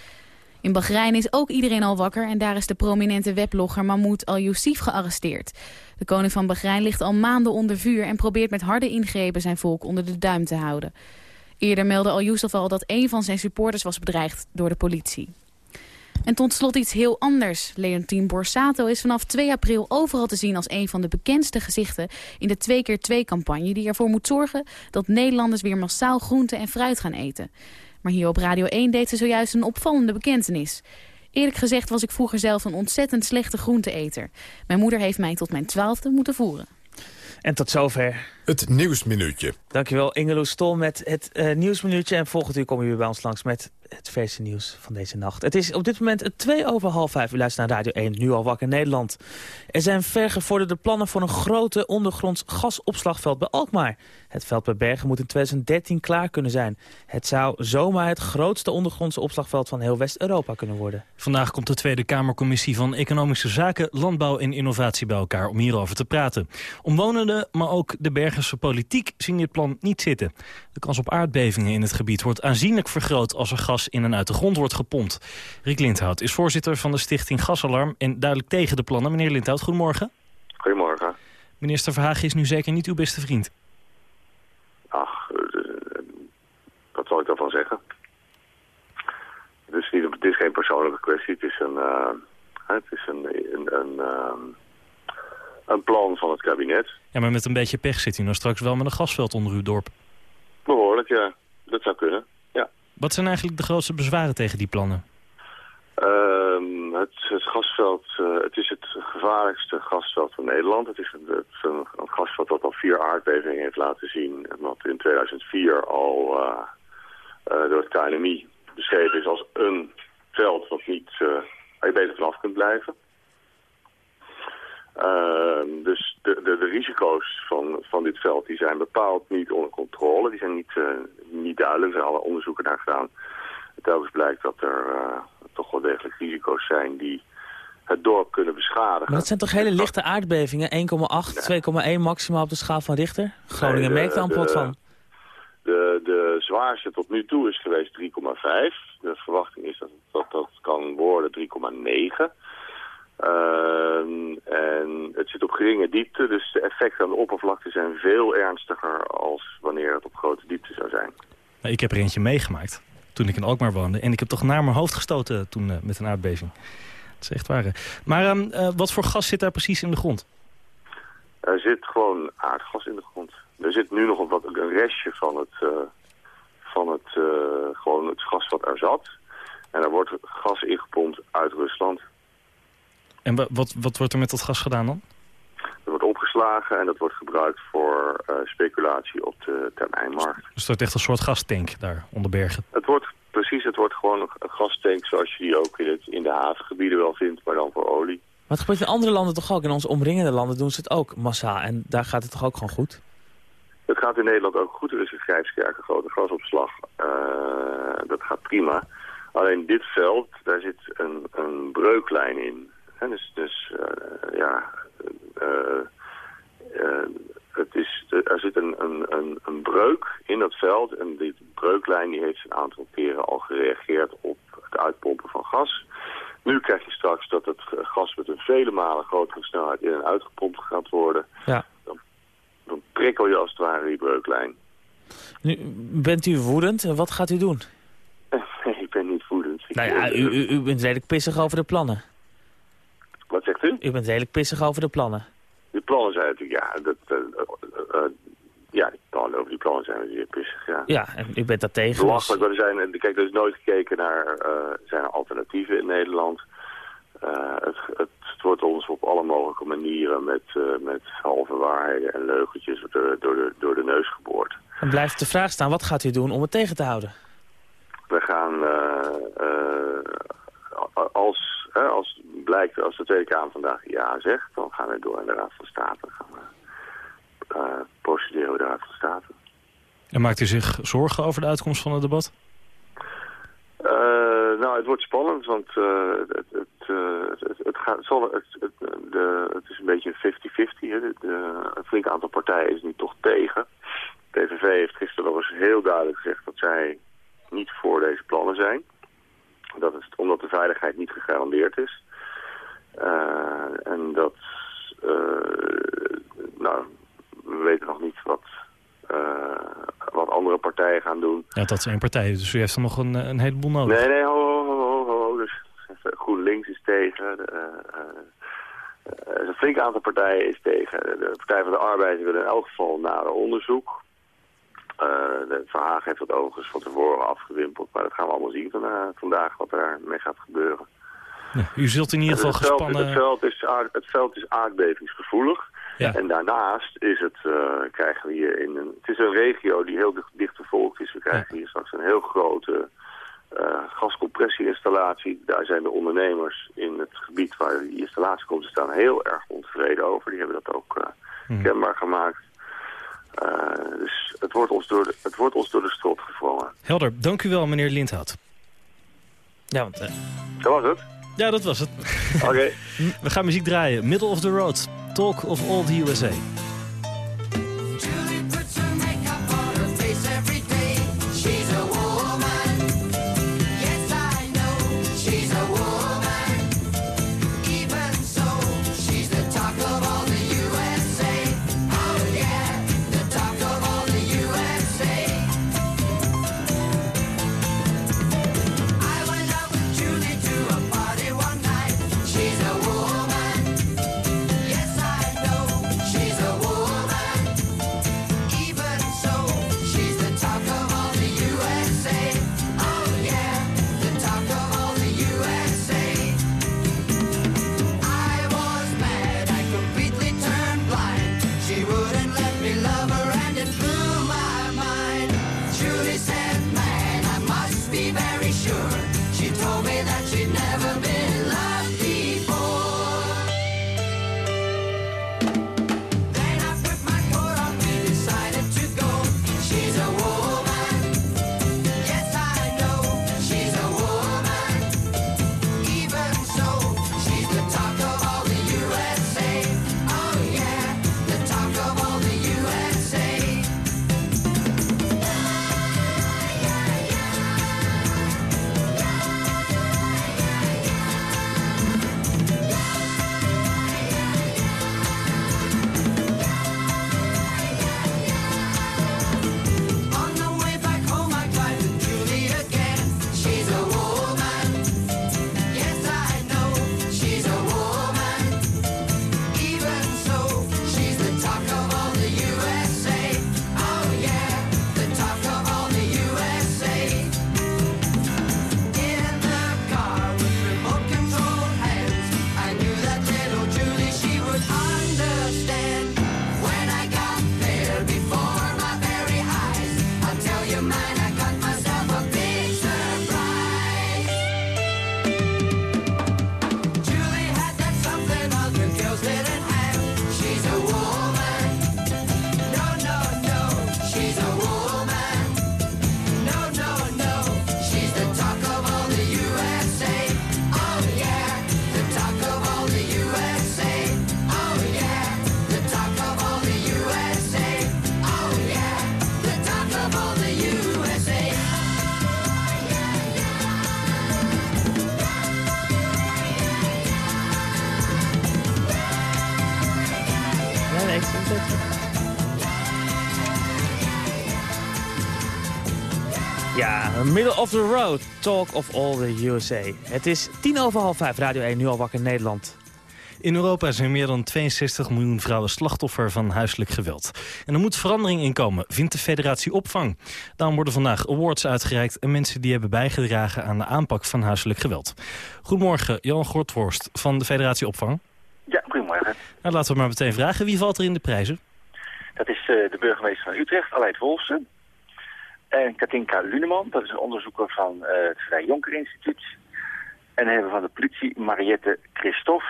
In Bahrein is ook iedereen al wakker en daar is de prominente weblogger Mahmoud al-Youssef gearresteerd. De koning van Bahrein ligt al maanden onder vuur en probeert met harde ingrepen zijn volk onder de duim te houden. Eerder meldde al-Youssef al dat een van zijn supporters was bedreigd door de politie. En tot slot iets heel anders. Leontien Borsato is vanaf 2 april overal te zien als een van de bekendste gezichten in de 2x2-campagne die ervoor moet zorgen dat Nederlanders weer massaal groente en fruit gaan eten. Maar hier op Radio 1 deed ze zojuist een opvallende bekentenis. Eerlijk gezegd was ik vroeger zelf een ontzettend slechte groenteeter. Mijn moeder heeft mij tot mijn twaalfde moeten voeren. En tot zover. Het Nieuwsminuutje. Dankjewel Ingeloes Stol met het uh, Nieuwsminuutje. En volgend uur komen we weer bij ons langs met het feestje nieuws van deze nacht. Het is op dit moment twee over half vijf. U luistert naar Radio 1, nu al wakker Nederland. Er zijn vergevorderde plannen voor een grote ondergronds gasopslagveld bij Alkmaar. Het veld bij Bergen moet in 2013 klaar kunnen zijn. Het zou zomaar het grootste ondergrondse opslagveld van heel West-Europa kunnen worden. Vandaag komt de Tweede Kamercommissie van Economische Zaken, Landbouw en Innovatie bij elkaar om hierover te praten. Omwonenden, maar ook de Bergense politiek zien dit plan niet zitten. De kans op aardbevingen in het gebied wordt aanzienlijk vergroot als er gas in en uit de grond wordt gepompt. Rick Lindhout is voorzitter van de stichting Gasalarm en duidelijk tegen de plannen. Meneer Lindhout, goedemorgen. Goedemorgen. Minister Verhagen is nu zeker niet uw beste vriend. Ach, eh, wat zal ik daarvan zeggen? Het is, niet, het is geen persoonlijke kwestie, het is een, uh, het is een, een, een, uh, een plan van het kabinet. Ja, maar met een beetje pech zit u nou straks wel met een gasveld onder uw dorp. Behoorlijk, ja. Dat zou kunnen. Wat zijn eigenlijk de grootste bezwaren tegen die plannen? Uh, het, het, gasveld, uh, het is het gevaarlijkste gasveld van Nederland. Het is een, het een, een, gasveld dat al vier aardbevingen heeft laten zien. En wat in 2004 al uh, uh, door het KNMI beschreven is als een veld wat niet, waar je beter vanaf kunt blijven. Ehm, dus de, de, de, risico's van, van dit veld die zijn bepaald niet onder controle. Die zijn niet, uh, niet duidelijk. Er zijn alle onderzoeken naar gedaan. Telkens blijkt dat er uh, toch wel degelijk risico's zijn die het dorp kunnen beschadigen. Maar dat zijn toch hele lichte aardbevingen? 1,8, 2,1 maximaal op de schaal van Richter? Groningen nee, merkt daar van. De, de zwaarste tot nu toe is geweest 3,5. De verwachting is dat dat, dat kan worden 3,9. Uh, op geringe diepte, dus de effecten aan de oppervlakte zijn veel ernstiger als wanneer het op grote diepte zou zijn. Ik heb er eentje meegemaakt toen ik in Alkmaar woonde. En ik heb toch naar mijn hoofd gestoten toen uh, met een aardbeving. Dat is echt waar. Maar um, uh, wat voor gas zit daar precies in de grond? Er zit gewoon aardgas in de grond. Er zit nu nog een, wat, een restje van het, uh, van het, gewoon het gas wat er zat. En er wordt gas ingepompt uit Rusland. En wat, wat wordt er met dat gas gedaan dan? Dat opgeslagen en dat wordt gebruikt voor uh, speculatie op de termijnmarkt. Dus het wordt echt een soort gastank daar onder bergen? Het wordt, precies, het wordt gewoon een gastank zoals je die ook in, het, in de havengebieden wel vindt, maar dan voor olie. Maar het gebeurt in andere landen toch ook? In onze omringende landen doen ze het ook massaal en daar gaat het toch ook gewoon goed? Het gaat in Nederland ook goed. Er is in Grijpskerk een grote gasopslag. Uh, dat gaat prima. Alleen dit veld, daar zit een, een breuklijn in. En dus dus uh, ja, uh, het is, er zit een, een, een, een, breuk in dat veld en die breuklijn die heeft een aantal keren al gereageerd op het uitpompen van gas. Nu krijg je straks dat het gas met een vele malen grotere snelheid in en uitgepompt gaat worden. Ja. Dan, dan prikkel je als het ware die breuklijn. Nu, bent u woedend? Wat gaat u doen? nee, ik ben niet woedend. Nou ja, u, u, u bent redelijk pissig over de plannen. Wat zegt u? U bent redelijk pissig over de plannen. De plannen zijn natuurlijk, ja, dat, uh, uh, ja, die plannen, over die plannen zijn we zeer pissig, ja. Ja, en u bent dat tegen. Belachelijk, maar er zijn, kijk, er is nooit gekeken naar, zijn er alternatieven in Nederland. Het, het, het, wordt ons op alle mogelijke manieren met, met halve waarheden en leugentjes door, door, de, door de neus geboord. En blijft de vraag staan, wat gaat u doen om het tegen te houden? We gaan, als, als de, als de Tweede Kamer vandaag ja zegt, dan gaan we door in de Raad van State. Dan gaan we uh, procederen bij de Raad van State. En maakt u zich zorgen over de uitkomst van het debat? Uh, nou, het wordt spannend, want uh, het, het, het, het, gaat, zal, het, het, de, het is een beetje een 50-50. Een flink aantal partijen is nu toch tegen. De PVV heeft gisteren nog eens heel duidelijk gezegd dat zij niet voor deze plannen zijn. Dat is omdat de veiligheid niet gegarandeerd is. Uh, en dat, nou, we weten nog niet wat wat andere partijen gaan doen. Ja, dat is één partij, dus u heeft er nog een, een heleboel nodig. Nee, nee, ho, ho, ho, ho, ho. Dus GroenLinks is tegen. Een flink aantal partijen is tegen. De Partij van de Arbeid wil in elk geval nader onderzoek. Uh, de Verhaag heeft dat overigens van tevoren afgewimpeld. Maar dat gaan we allemaal zien van, uh, vandaag wat er mee gaat gebeuren. Ja, u zult in ieder geval het veld, gespannen... Het veld, is, het veld is aardbevingsgevoelig. Ja. En daarnaast is het, uh, krijgen we hier in een... Het is een regio die heel dicht, dicht bevolkt is. We krijgen ja. hier straks een heel grote uh, gascompressieinstallatie. Daar zijn de ondernemers in het gebied waar die installatie komt te staan heel erg ontevreden over. Die hebben dat ook uh, hmm. kenbaar gemaakt. Dus het wordt, ons door de, het wordt ons door de strot gevrongen. Helder, dank u wel meneer Lindhout. Ja, want... Dat was het? Ja, dat was het. Oké. Okay. We gaan muziek draaien. Middle of the Road. Talk of all the USA. The road, talk of all the USA. Het is tien over half vijf, Radio 1, nu al wakker Nederland. In Europa zijn meer dan 62 miljoen vrouwen slachtoffer van huiselijk geweld. En er moet verandering in komen, vindt de federatie Opvang. Daarom worden vandaag awards uitgereikt... aan mensen die hebben bijgedragen aan de aanpak van huiselijk geweld. Goedemorgen, Jan Gortworst van de federatie Opvang. Ja, goedemorgen. Nou, laten we maar meteen vragen, wie valt er in de prijzen? Dat is uh, de burgemeester van Utrecht, Aleid Wolfsen. En Katinka Luneman, dat is een onderzoeker van uh, het Vrij Jonker Instituut. En dan hebben we van de politie Mariette Christophe.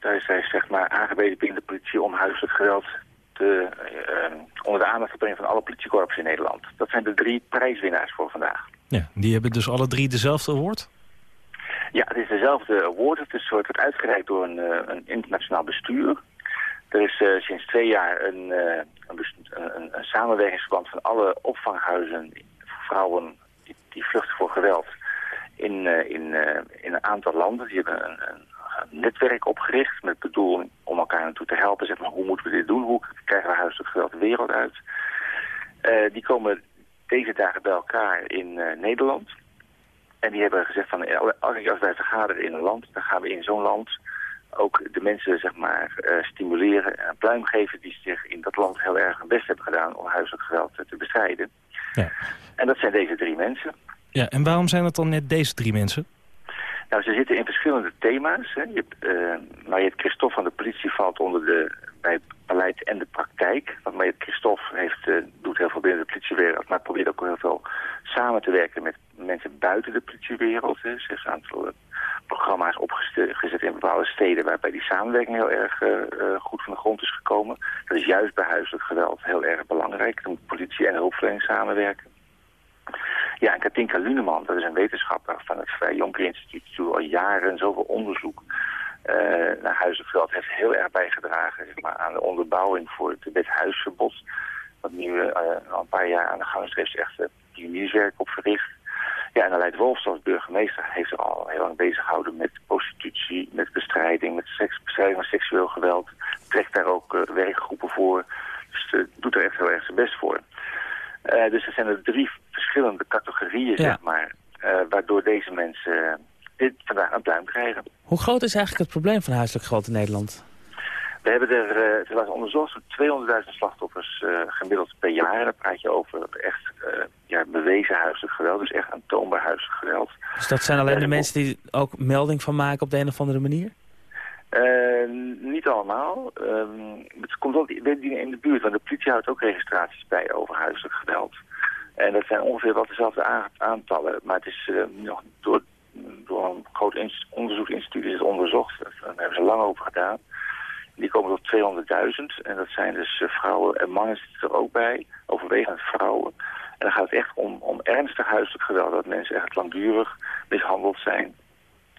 Daar is zij zeg maar aangewezen binnen de politie om huiselijk geweld te, eh, onder de aandacht te brengen van alle politiekorps in Nederland. Dat zijn de drie prijswinnaars voor vandaag. Ja, die hebben dus alle drie dezelfde award? Ja, het is dezelfde award. Het is, wordt uitgereikt door een, eh, een internationaal bestuur. Er is eh, sinds twee jaar een, uh, een, een, samenwerkingsverband van alle opvanghuizen voor vrouwen die, die vluchten voor geweld in, in, in een aantal landen. Die hebben een, een, netwerk opgericht met bedoeling om elkaar naartoe te helpen. Zeg maar, hoe moeten we dit doen? Hoe krijgen we huiselijk geweld de wereld uit? die komen deze dagen bij elkaar in Nederland. En die hebben gezegd van als wij vergaderen in een land, dan gaan we in zo'n land ook de mensen zeg maar uh, stimuleren en een pluim geven die zich in dat land heel erg hun best hebben gedaan om huiselijk geweld te bestrijden. Ja. En dat zijn deze drie mensen. Ja, en waarom zijn het dan net deze drie mensen? Nou, ze zitten in verschillende thema's. Hè. Je hebt, uh, Mariette Christophe van de politie valt onder de, bij beleid en de praktijk. Want Christophe heeft, uh, doet heel veel binnen de politiewereld, maar probeert ook heel veel samen te werken met mensen buiten de politiewereld. Hè. Ze heeft een aantal uh, programma's opgezet in bepaalde steden waarbij die samenwerking heel erg goed van de grond is gekomen. Dat is juist bij huiselijk geweld heel erg belangrijk. Dan moet politie en hulpverlening samenwerken. Ja, en Katinka Luneman, dat is een wetenschapper van het Vrij Jonker Instituut, die al jaren zoveel onderzoek uh, naar huiselijk geweld heeft heel erg bijgedragen zeg maar, aan de onderbouwing voor het wet huisverbod. Wat nu uh, al een paar jaar aan de gang is, heeft echt uh, pionierswerk op verricht. Ja, en Aleid Wolfs als burgemeester heeft zich al heel lang bezig gehouden met prostitutie, met bestrijding, met seks, bestrijding van seksueel geweld. Trekt daar ook werkgroepen voor. Dus doet er echt heel erg zijn best voor. Uh, dus er zijn er drie verschillende categorieën, zeg maar, uh, waardoor deze mensen dit vandaag een pluim krijgen. Hoe groot is eigenlijk het probleem van huiselijk geweld in Nederland? We hebben er, het was onderzocht, 200.000 slachtoffers gemiddeld per jaar. En dan praat je over echt ja, bewezen huiselijk geweld, dus echt aantoonbaar huiselijk geweld. Dus dat zijn alleen de mensen die ook melding van maken op de een of andere manier? Uh, niet allemaal. Um, het komt ook in de buurt, want de politie houdt ook registraties bij over huiselijk geweld. En dat zijn ongeveer wat dezelfde aantallen. Maar het is uh, nog door, groot onderzoeksinstituut is het onderzocht. Daar hebben ze lang over gedaan. Die komen tot 200.000. En dat zijn dus uh, vrouwen en mannen zitten er ook bij. Overwegend vrouwen. En dan gaat het echt om, om ernstig huiselijk geweld. Dat mensen echt langdurig mishandeld zijn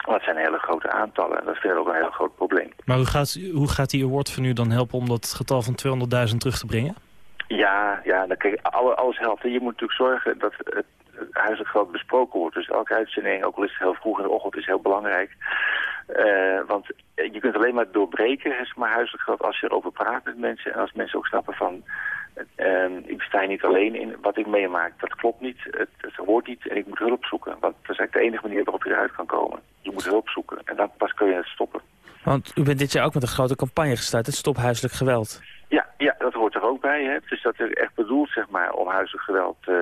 dat zijn hele grote aantallen en dat vind ik ook een heel groot probleem. Maar hoe gaat, hoe gaat die award van u dan helpen om dat getal van 200.000 terug te brengen? Ja, ja dan kijk, alles helpt. Je moet natuurlijk zorgen dat het huiselijk geweld besproken wordt. Dus elke uitzending, ook al is het heel vroeg in de ochtend, is heel belangrijk. Uh, want je kunt alleen maar doorbreken, zeg maar, huiselijk geweld als je erover praat met mensen. En als mensen ook snappen van, uh, ik sta niet alleen in wat ik meemaak. Dat klopt niet, het, het, hoort niet en ik moet hulp zoeken. Want dat is eigenlijk de enige manier waarop je eruit kan komen. Je moet hulp zoeken en dan pas kun je het stoppen. Want u bent dit jaar ook met een grote campagne gestart, het Stop Huiselijk Geweld. Ja, ja dat hoort er ook bij. Hè. Dus dat is echt bedoeld zeg maar, om huiselijk geweld uh,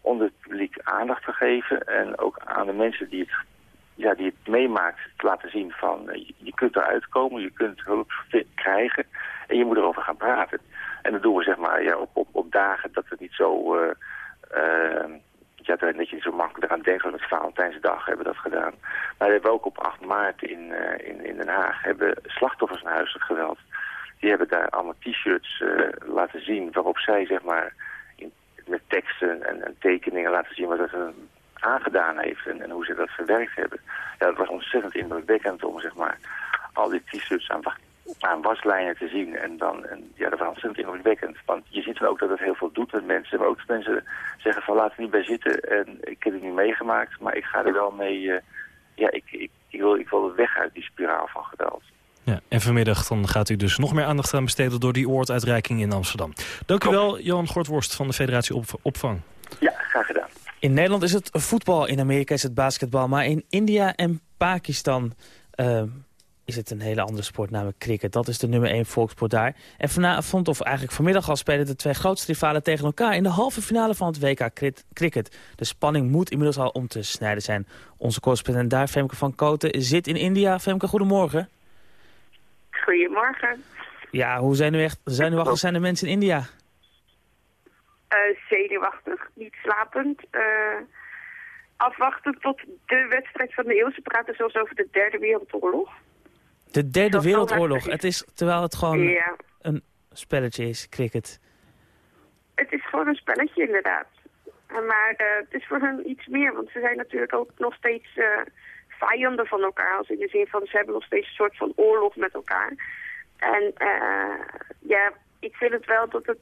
onder het publiek aandacht te geven. En ook aan de mensen die het, ja, die het meemaakt te laten zien van uh, je, kunt eruit komen, je kunt hulp krijgen en je moet erover gaan praten. En dat doen we zeg maar ja, op, op, op dagen dat het niet zo... Uh, ja, dat je zo makkelijk eraan denkt, met Valentijnsdag hebben we dat gedaan. Maar we hebben ook op 8 maart in, uh, in, in Den Haag hebben slachtoffers van huiselijk geweld. Die hebben daar allemaal t-shirts uh, laten zien waarop zij zeg maar met teksten en, en, tekeningen laten zien wat het hun aangedaan heeft en, hoe ze dat verwerkt hebben. Ja, dat was ontzettend indrukwekkend om zeg maar al die t-shirts aan aan waslijnen te zien. En, dan, en ja, dat was ontzettend indrukwekkend. Want je ziet dan ook dat het heel veel doet met mensen. Maar ook dat mensen zeggen van laat er niet bij zitten. En ik heb het niet meegemaakt, maar ik ga er wel mee... Uh, ja, ik, ik, ik, wil, ik wil weg uit die spiraal van geweld. Ja, en vanmiddag dan gaat u dus nog meer aandacht aan besteden... door die oortuitreiking in Amsterdam. Dank u wel, Johan Gortworst van de Federatie Op Opvang. Ja, graag gedaan. In Nederland is het voetbal, in Amerika is het basketbal. Maar in India en Pakistan... Uh, is het een hele andere sport, namelijk cricket. Dat is de nummer 1 volkssport daar. En vanavond, of eigenlijk vanmiddag al, spelen de twee grootste rivalen tegen elkaar... in de halve finale van het WK Cricket. De spanning moet inmiddels al om te snijden zijn. Onze correspondent daar, Femke van Koten, zit in India. Femke, goedemorgen. Goedemorgen. Ja, hoe zijn nu echt, zenuwachtig zijn de mensen in India? Uh, zenuwachtig, niet slapend. Uh, afwachten tot de wedstrijd van de eeuw. Ze praten zelfs over de derde wereldoorlog. De derde wereldoorlog. Het is, terwijl het gewoon Ja. een spelletje is, cricket. Het is gewoon een spelletje inderdaad. Maar eh, het is voor hen iets meer, want ze zijn natuurlijk ook nog steeds vijanden van elkaar. Als in de zin van, ze hebben nog steeds een soort van oorlog met elkaar. En eh, ja, ik vind het wel dat het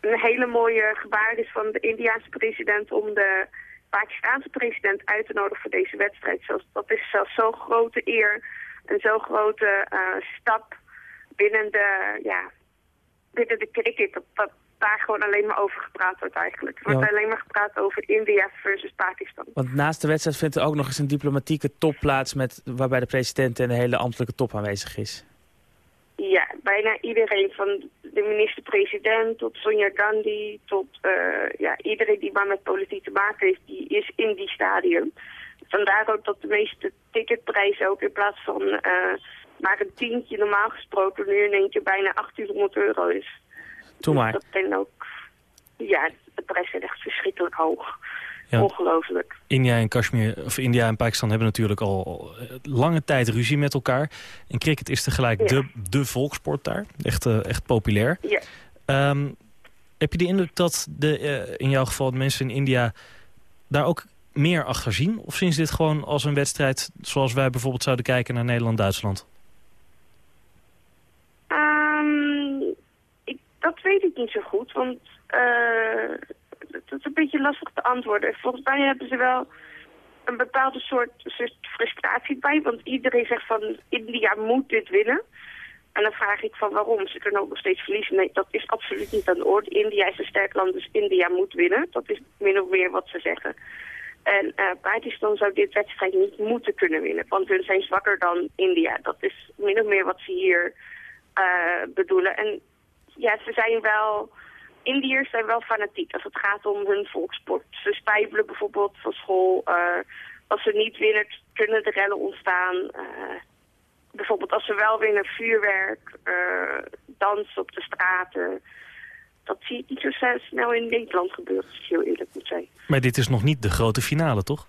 een hele mooie gebaar is van de Indiaanse president om de Pakistaanse president uit te nodigen voor deze wedstrijd. Dat is zelfs zo'n grote eer, een zo'n grote eh, stap binnen de, ja, binnen de cricket. Daar gewoon alleen maar over gepraat wordt eigenlijk. Er wordt Ja. alleen maar gepraat over India versus Pakistan. Want naast de wedstrijd vindt er ook nog eens een diplomatieke top plaats... Met, waarbij de president en de hele ambtelijke top aanwezig is. Ja, bijna iedereen van de minister-president tot Sonia Gandhi tot eh, ja, iedereen die maar met politiek te maken heeft, die is in die stadium. Vandaar ook dat de meeste ticketprijzen ook in plaats van eh, maar een tientje normaal gesproken nu in één keer bijna 1800 euro is. Doe maar. Dat zijn ook, ja, de prijzen zijn echt verschrikkelijk hoog. Ja. Ongelooflijk. India en Kashmir, of India en Pakistan hebben natuurlijk al eh, lange tijd ruzie met elkaar. En cricket is tegelijk de, de volkssport daar. Echt, eh, echt populair. Ja. Ehm, heb je de indruk dat de, eh, in jouw geval de mensen in India daar ook meer achter zien? Of zien ze dit gewoon als een wedstrijd zoals wij bijvoorbeeld zouden kijken naar Nederland-Duitsland? Ehm, ik, dat weet ik niet zo goed, want eh dat is een beetje lastig te antwoorden. Volgens mij hebben ze wel een bepaalde soort, soort frustratie bij, want iedereen zegt van India moet dit winnen. En dan vraag ik van waarom. Ze kunnen ook nog steeds verliezen. Nee, dat is absoluut niet aan de orde. India is een sterk land, dus India moet winnen. Dat is min of meer wat ze zeggen. En eh Pakistan zou dit wedstrijd niet moeten kunnen winnen, want hun zijn zwakker dan India. Dat is min of meer wat ze hier eh, bedoelen. En ja, ze zijn wel... Indiërs zijn wel fanatiek als het gaat om hun volkssport. Ze spijbelen bijvoorbeeld van school. eh, als ze niet winnen, kunnen er rellen ontstaan. Eh, bijvoorbeeld als ze wel winnen, vuurwerk, eh dansen op de straten. Dat zie ik niet zo snel- snel in Nederland gebeuren, als ik heel eerlijk moet zijn. Maar dit is nog niet de grote finale, toch?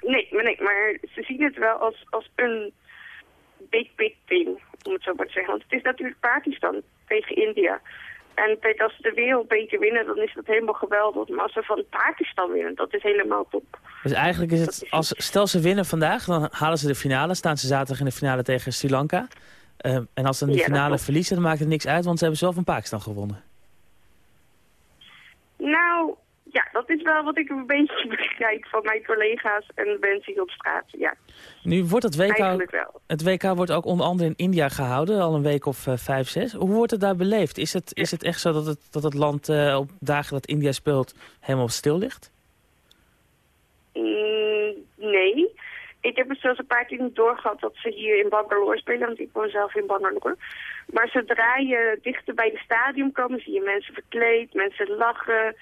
Nee, maar, nee, maar ze zien het wel als, als een big, big thing, om het zo maar te zeggen. Want het is natuurlijk Pakistan tegen India. En kijk, als ze de wereldbeker winnen, dan is dat helemaal geweldig. Maar als ze van Pakistan winnen, dat is helemaal top. Dus eigenlijk is het, als, stel ze winnen vandaag, dan halen ze de finale. Staan ze zaterdag in de finale tegen Sri Lanka. Ehm, en als ze Ja, dat finale verliezen, dan maakt het niks uit, want ze hebben zelf van Pakistan gewonnen. Nou, ja, dat is wel wat ik een beetje begrijp van mijn collega's en mensen hier op straat. Ja, Nu wordt het WK, het WK wordt ook onder andere in India gehouden, al een week of eh, vijf, zes. Hoe wordt het daar beleefd? Is het, is het echt zo dat het, dat het land eh, op dagen dat India speelt helemaal stil ligt? Mm, nee. Ik heb het zelfs een paar keer niet doorgehad dat ze hier in Bangalore spelen, want ik woon zelf in Bangalore. Maar zodra je dichter bij de stadion komt, zie je mensen verkleed, mensen lachen,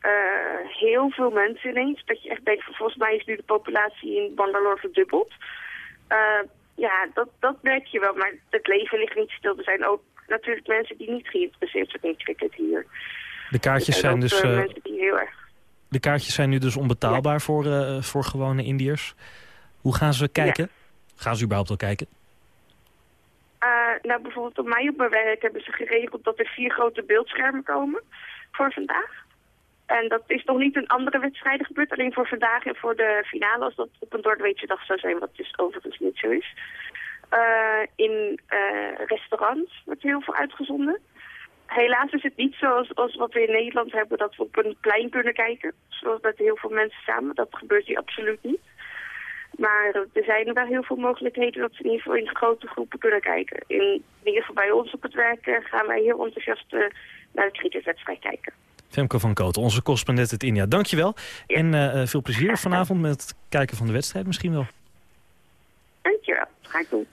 eh, heel veel mensen ineens. Dat je echt denkt, van, volgens mij is nu de populatie in Bangalore verdubbeld. Eh, ja, dat, dat merk je wel, maar het leven ligt niet stil. Er zijn ook natuurlijk mensen die niet geïnteresseerd zijn in cricket hier. De kaartjes zijn dus... eh, mensen die heel erg De kaartjes zijn nu dus onbetaalbaar voor, voor gewone Indiërs. Hoe gaan ze kijken? Gaan ze überhaupt wel kijken? Nou, bijvoorbeeld op mij op mijn werk hebben ze geregeld dat er vier grote beeldschermen komen voor vandaag. En dat is nog niet in andere wedstrijden gebeurd, alleen voor vandaag en voor de finale, als dat op een Doordweetse dag zou zijn, wat dus overigens niet zo is. Eh, in eh, restaurants wordt heel veel uitgezonden. Helaas is het niet zoals als wat we in Nederland hebben, dat we op een plein kunnen kijken. Zoals met heel veel mensen samen. Dat gebeurt hier absoluut niet. Maar er zijn wel heel veel mogelijkheden dat ze in ieder geval in grote groepen kunnen kijken. In ieder geval bij ons op het werk eh, gaan wij heel enthousiast naar de cricketwedstrijd kijken. Femke van Kooten, onze correspondent uit India. Dankjewel. En eh, eh, veel plezier vanavond met het kijken van de wedstrijd misschien wel. Dankjewel, ga ik doen.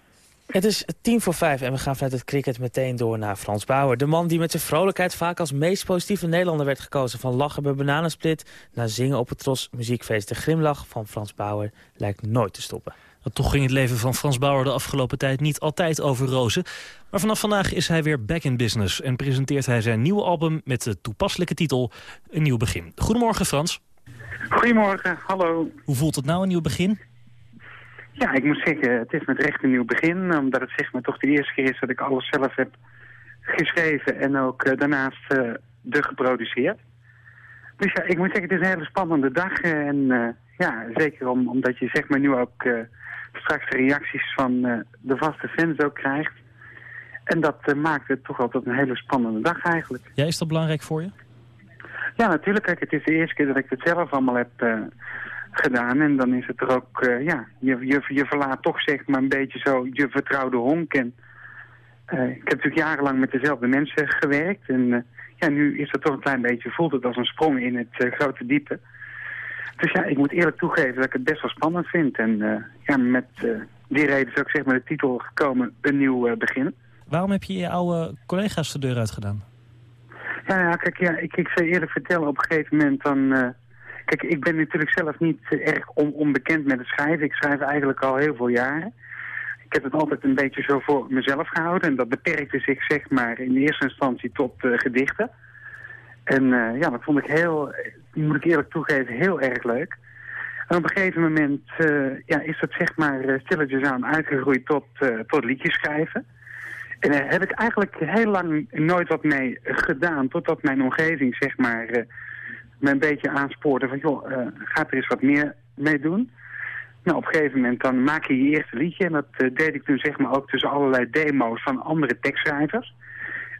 Het is tien voor vijf en we gaan vanuit het cricket meteen door naar Frans Bauer. De man die met zijn vrolijkheid vaak als meest positieve Nederlander werd gekozen. Van lachen bij bananensplit naar zingen op het Tros muziekfeest. De grimlach van Frans Bauer lijkt nooit te stoppen. Toch ging het leven van Frans Bauer de afgelopen tijd niet altijd over rozen. Maar vanaf vandaag is hij weer back in business... en presenteert hij zijn nieuwe album met de toepasselijke titel Een Nieuw Begin. Goedemorgen Frans. Goedemorgen, hallo. Hoe voelt het nou, een nieuw begin? Ja, ik moet zeggen, het is met recht een nieuw begin. Omdat het zeg maar toch de eerste keer is dat ik alles zelf heb geschreven en ook eh, daarnaast uh, de geproduceerd. Dus ja, ik moet zeggen, het is een hele spannende dag. eh, en eh, ja, zeker om, omdat je zeg maar nu ook eh, straks de reacties van eh, de vaste fans ook krijgt. En dat eh, maakt het toch tot een hele spannende dag eigenlijk. Ja, is dat belangrijk voor je? Ja, natuurlijk. Kijk, het is de eerste keer dat ik het zelf allemaal heb eh, gedaan. En dan is het er ook, ja, je, je, je verlaat toch zeg maar een beetje zo je vertrouwde honk. En ik heb natuurlijk jarenlang met dezelfde mensen gewerkt. En ja, nu is het toch een klein beetje, voelt het als een sprong in het grote diepe. Dus ja, ik moet eerlijk toegeven dat ik het best wel spannend vind. En eh, ja, met eh, die reden is ook zeg maar de titel gekomen, een nieuw eh, begin. Waarom heb je je oude collega's de deur uitgedaan? Ja, ja kijk, ja, ik, ik je eerlijk vertellen, op een gegeven moment dan... kijk, ik ben natuurlijk zelf niet erg on- onbekend met het schrijven. Ik schrijf eigenlijk al heel veel jaren. Ik heb het altijd een beetje zo voor mezelf gehouden. En dat beperkte zich zeg maar in eerste instantie tot gedichten. En ja, dat vond ik heel, moet ik eerlijk toegeven, heel erg leuk. En op een gegeven moment eh, ja, is dat zeg maar eh, stilletjes aan uitgegroeid tot, eh, tot liedjes schrijven. En daar heb ik eigenlijk heel lang nooit wat mee gedaan, totdat mijn omgeving zeg maar me een beetje aanspoorde van joh, eh, ga er eens wat meer mee doen. Nou, op een gegeven moment dan maak je je eerste liedje en dat deed ik toen zeg maar ook tussen allerlei demo's van andere tekstschrijvers.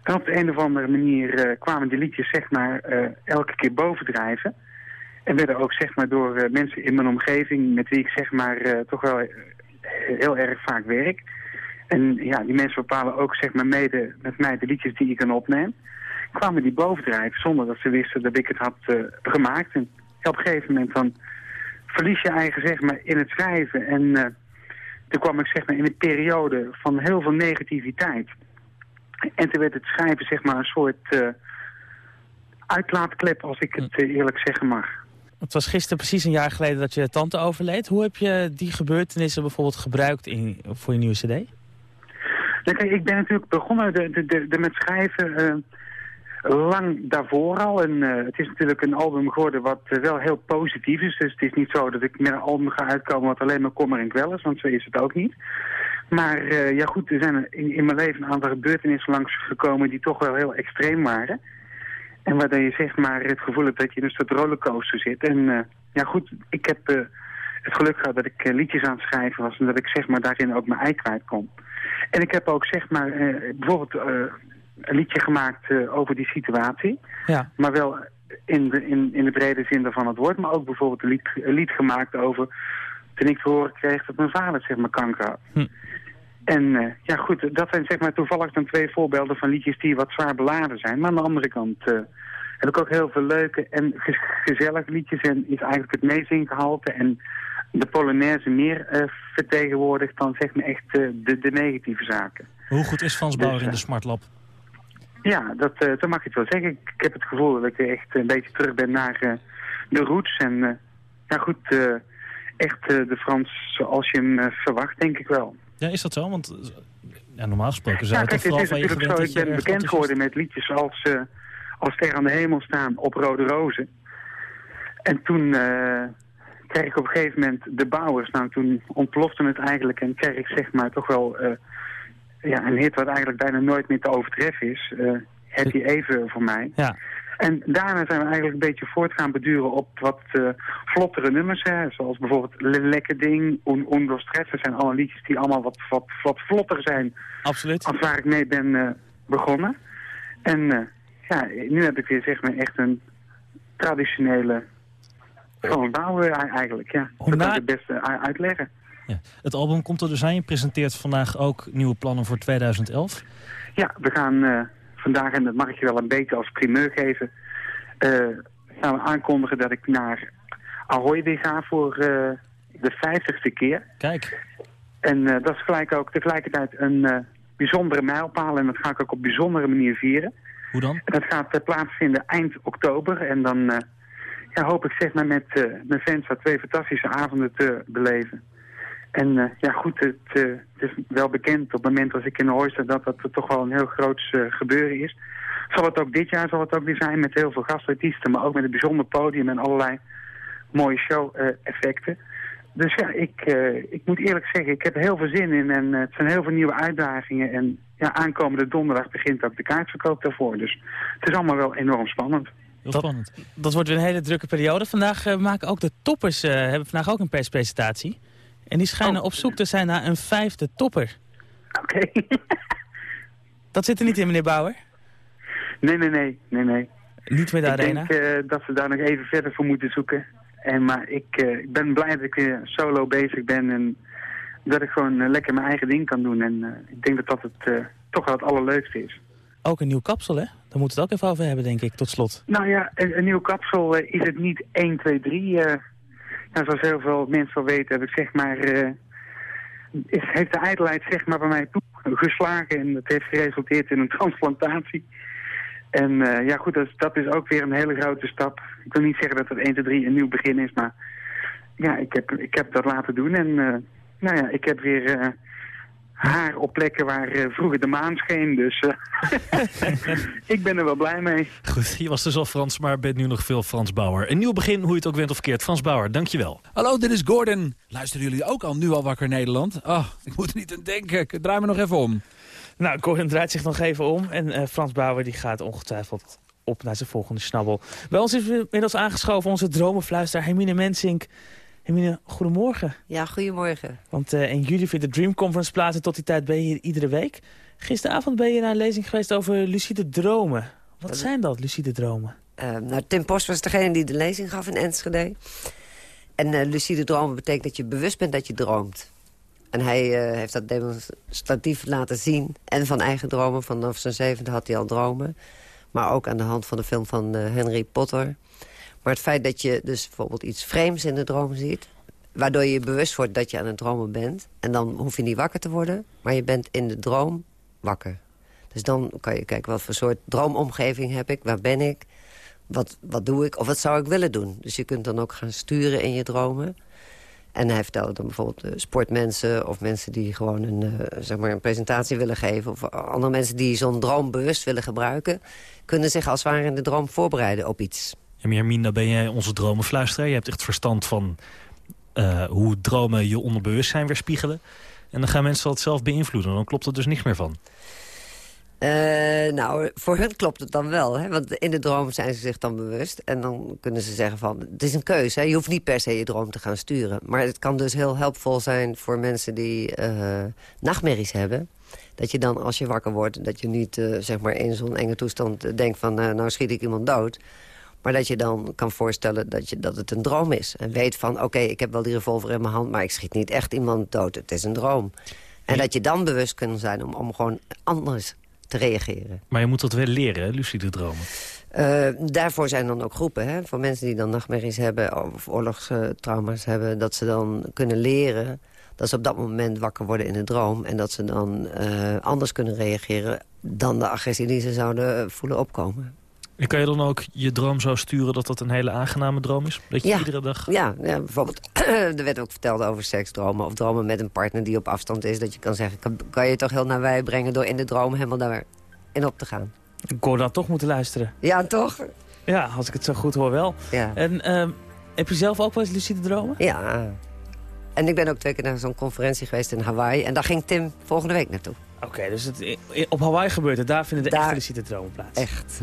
En op de een of andere manier eh, kwamen die liedjes zeg maar eh, elke keer bovendrijven. En werden ook zeg maar door eh, mensen in mijn omgeving met wie ik zeg maar toch wel heel erg vaak werk. En ja, die mensen bepalen ook zeg maar mede met mij de liedjes die ik dan opneem. Kwamen die bovendrijven zonder dat ze wisten dat ik het had gemaakt. En op een gegeven moment dan verlies je eigen zeg maar in het schrijven. En eh, toen kwam ik zeg maar in een periode van heel veel negativiteit. En toen werd het schrijven zeg maar een soort eh, uitlaatklep als ik het eh, eerlijk zeggen mag. Het was gisteren precies een jaar geleden dat je tante overleed. Hoe heb je die gebeurtenissen bijvoorbeeld gebruikt in, voor je nieuwe cd? Nou, kijk, ik ben natuurlijk begonnen de, de, de, de met schrijven eh, lang daarvoor al. En eh, het is natuurlijk een album geworden wat eh, wel heel positief is. Dus het is niet zo dat ik met een album ga uitkomen wat alleen maar kommer en kwel is. Want zo is het ook niet. Maar eh, ja goed, er zijn in, mijn leven een aantal gebeurtenissen langs gekomen die toch wel heel extreem waren. En waardoor je zeg maar het gevoel hebt dat je in een soort rollercoaster zit. En ja goed, ik heb het geluk gehad dat ik liedjes aan het schrijven was. En dat ik zeg maar daarin ook mijn ei kwijt kon. En ik heb ook zeg maar bijvoorbeeld een liedje gemaakt eh, over die situatie. Ja. Maar wel in de, in, in de brede zin van het woord. Maar ook bijvoorbeeld een lied, een lied gemaakt over toen ik te horen kreeg dat mijn vader zeg maar kanker had. Hm. En eh, ja goed, dat zijn zeg maar toevallig dan twee voorbeelden van liedjes die wat zwaar beladen zijn. Maar aan de andere kant eh, heb ik ook heel veel leuke en ge- gezellige liedjes. En is eigenlijk het meezinggehalte en de Polonaise meer eh, vertegenwoordigt dan zeg maar echt eh, de, de negatieve zaken. Hoe goed is Frans Bauer Dus, in de eh, Smart Lab? Ja, dat, eh, dat mag ik wel zeggen. Ik, ik heb het gevoel dat ik echt een beetje terug ben naar eh, de roots. En eh, ja goed, echt de Frans zoals je hem verwacht, denk ik wel. Ja, is dat zo? Want ja, normaal gesproken zou Ja, het kijk, toch het is natuurlijk zo. Ik ben bekend geworden met liedjes als, als Ster aan de hemel staan op Rode Rozen. En toen kreeg ik op een gegeven moment de bouwers. Nou, toen ontplofte het eigenlijk en kreeg ik zeg maar toch wel ja, een hit wat eigenlijk bijna nooit meer te overtreffen is. eh Happy Even voor mij. Ja. En daarna zijn we eigenlijk een beetje voort gaan beduren op wat eh, vlottere nummers. Hè, zoals bijvoorbeeld Le Lekker Ding, Un. Dat zijn allemaal liedjes die allemaal wat, wat, wat vlotter zijn. Absoluut. Als waar ik mee ben eh, begonnen. En eh, ja, nu heb ik weer zeg maar echt een traditionele Frans bouwen eigenlijk. Ja. Dat kan ik het beste uitleggen. Ja. Het album komt er dus aan. Je presenteert vandaag ook nieuwe plannen voor 2011. Ja, we gaan eh, vandaag, en dat mag ik je wel een beetje als primeur geven, eh, gaan we aankondigen dat ik naar Ahoy weer ga voor eh, de vijftigste keer. Kijk. En dat is gelijk ook tegelijkertijd een bijzondere mijlpaal en dat ga ik ook op bijzondere manier vieren. Hoe dan? Dat gaat plaatsvinden eind oktober en dan ja, hoop ik zeg maar met mijn fans wat twee fantastische avonden te beleven. En eh, ja goed, het, eh, het is wel bekend op het moment als ik in de hooi sta dat dat toch wel een heel groot eh, gebeuren is. Zal het ook dit jaar zal het ook weer zijn met heel veel gastartiesten, maar ook met een bijzonder podium en allerlei mooie show-effecten. dus ja, ik, ik moet eerlijk zeggen, ik heb er heel veel zin in. En het zijn heel veel nieuwe uitdagingen. En ja, aankomende donderdag begint ook de kaartverkoop daarvoor. Dus het is allemaal wel enorm spannend. Dat, dat wordt weer een hele drukke periode. Vandaag maken ook de toppers hebben vandaag ook een perspresentatie. En die schijnen op zoek te zijn naar een vijfde topper. Oké. dat zit er niet in, meneer Bauer? Nee, nee, nee. nee, nee. Niet meer de ik arena? Ik denk dat ze daar nog even verder voor moeten zoeken. En, maar ik, ik ben blij dat ik weer solo bezig ben en dat ik gewoon lekker mijn eigen ding kan doen. En ik denk dat dat het toch wel het allerleukste is. Ook een nieuw kapsel, hè? Daar moeten we het ook even over hebben, denk ik, tot slot. Nou ja, een, een nieuw kapsel is het niet 1, 2, 3... Nou, zoals heel veel mensen weten, heb ik zeg maar, is, heeft de ijdelheid zeg maar bij mij toegeslagen en dat heeft geresulteerd in een transplantatie. En uh, ja goed, dat, is ook weer een hele grote stap. Ik wil niet zeggen dat het 1, 2, 3 een nieuw begin is, maar ja, ik heb, ik heb dat laten doen en uh, nou ja, ik heb weer haar op plekken waar uh, vroeger de maan scheen. Dus uh, ik ben er wel blij mee. Goed, je was dus al Frans, maar bent nu nog veel Frans Bauer. Een nieuw begin, hoe je het ook went of verkeerd. Frans Bauer, dankjewel. Hallo, dit is Gordon. Luisteren jullie ook al nu al wakker Nederland? Oh, ik moet er niet aan denken. Ik draai me nog even om. Nou, Gordon draait zich nog even om. En uh, Frans Bauer die gaat ongetwijfeld op naar zijn volgende snabbel. Bij ons is inmiddels aangeschoven onze dromenfluister Hermine Mensink. Hermine, goedemorgen. Ja, goedemorgen. Want uh, in juli vindt de Dream Conference plaats en tot die tijd ben je hier iedere week. Gisteravond ben je naar een lezing geweest over lucide dromen. Wat dat zijn dat, lucide dromen? Uh, nou, Tim Post was degene die de lezing gaf in Enschede. En uh, lucide dromen betekent dat je bewust bent dat je droomt. En hij heeft dat demonstratief laten zien. En van eigen dromen, vanaf zijn zevende had hij al dromen. Maar ook aan de hand van de film van Henry Potter... Maar het feit dat je dus bijvoorbeeld iets vreemds in de droom ziet... waardoor je bewust wordt dat je aan het dromen bent... en dan hoef je niet wakker te worden, maar je bent in de droom wakker. Dus dan kan je kijken, wat voor soort droomomgeving heb ik? Waar ben ik? Wat, wat doe ik? Of wat zou ik willen doen? Dus je kunt dan ook gaan sturen in je dromen. En hij vertelde dan bijvoorbeeld uh, sportmensen... of mensen die gewoon een, uh, zeg maar een presentatie willen geven... of andere mensen die zo'n droom bewust willen gebruiken... kunnen zich als het ware in de droom voorbereiden op iets. En Hermine, dan ben jij onze dromenfluisteraar. Je hebt echt verstand van uh, hoe dromen je onderbewustzijn weerspiegelen. En dan gaan mensen dat zelf beïnvloeden. Dan klopt er dus niks meer van. Uh, nou, voor hun klopt het dan wel. Hè? Want in de droom zijn ze zich dan bewust. En dan kunnen ze zeggen van, het is een keuze. Hè? Je hoeft niet per se je droom te gaan sturen. Maar het kan dus heel helpvol zijn voor mensen die uh, nachtmerries hebben. Dat je dan, als je wakker wordt, dat je niet zeg maar in zo'n enge toestand denkt van... nou schiet ik iemand dood. Maar dat je dan kan voorstellen dat, je, dat het een droom is. En weet van, oké, okay, ik heb wel die revolver in mijn hand... maar ik schiet niet echt iemand dood. Het is een droom. En dat je dan bewust kunt zijn om, om gewoon anders te reageren. Maar je moet dat wel leren, hè, lucide dromen. Uh, daarvoor zijn dan ook groepen, hè, voor mensen die dan nachtmerries hebben... of oorlogstrauma's hebben, dat ze dan kunnen leren... dat ze op dat moment wakker worden in de droom... en dat ze dan uh, anders kunnen reageren dan de agressie die ze zouden voelen opkomen. En kan je dan ook je droom zo sturen dat dat een hele aangename droom is? Dat je ja. iedere dag... Ja, ja bijvoorbeeld, er werd ook verteld over seksdromen... of dromen met een partner die op afstand is. Dat je kan zeggen, kan, kan je toch heel nabij brengen... door in de droom helemaal daarin op te gaan. Ik hoor dan toch moeten luisteren. Ja, toch? Ja, als ik het zo goed hoor wel. Ja. En uh, heb je zelf ook wel eens lucide dromen? Ja. En ik ben ook twee keer naar zo'n conferentie geweest in Hawaii. En daar ging Tim volgende week naartoe. Oké, okay, dus het, op Hawaii gebeurt het. Daar vinden de daar, echte lucide dromen plaats. Echt.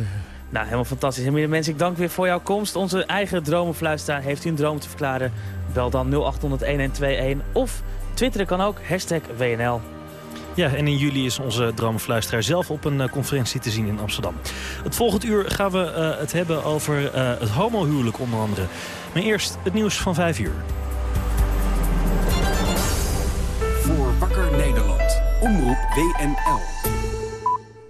Nou, helemaal fantastisch. Hermine Mens, ik dank weer voor jouw komst. Onze eigen dromenfluister. Heeft u een droom te verklaren? Bel dan 0800-1121 of twitteren kan ook, hashtag WNL. Ja, en in juli is onze dromenfluisteraar zelf op een uh, conferentie te zien in Amsterdam. Het volgende uur gaan we uh, het hebben over uh, het homohuwelijk onder andere. Maar eerst het nieuws van 5 uur. Voor Wakker Nederland. Omroep WNL.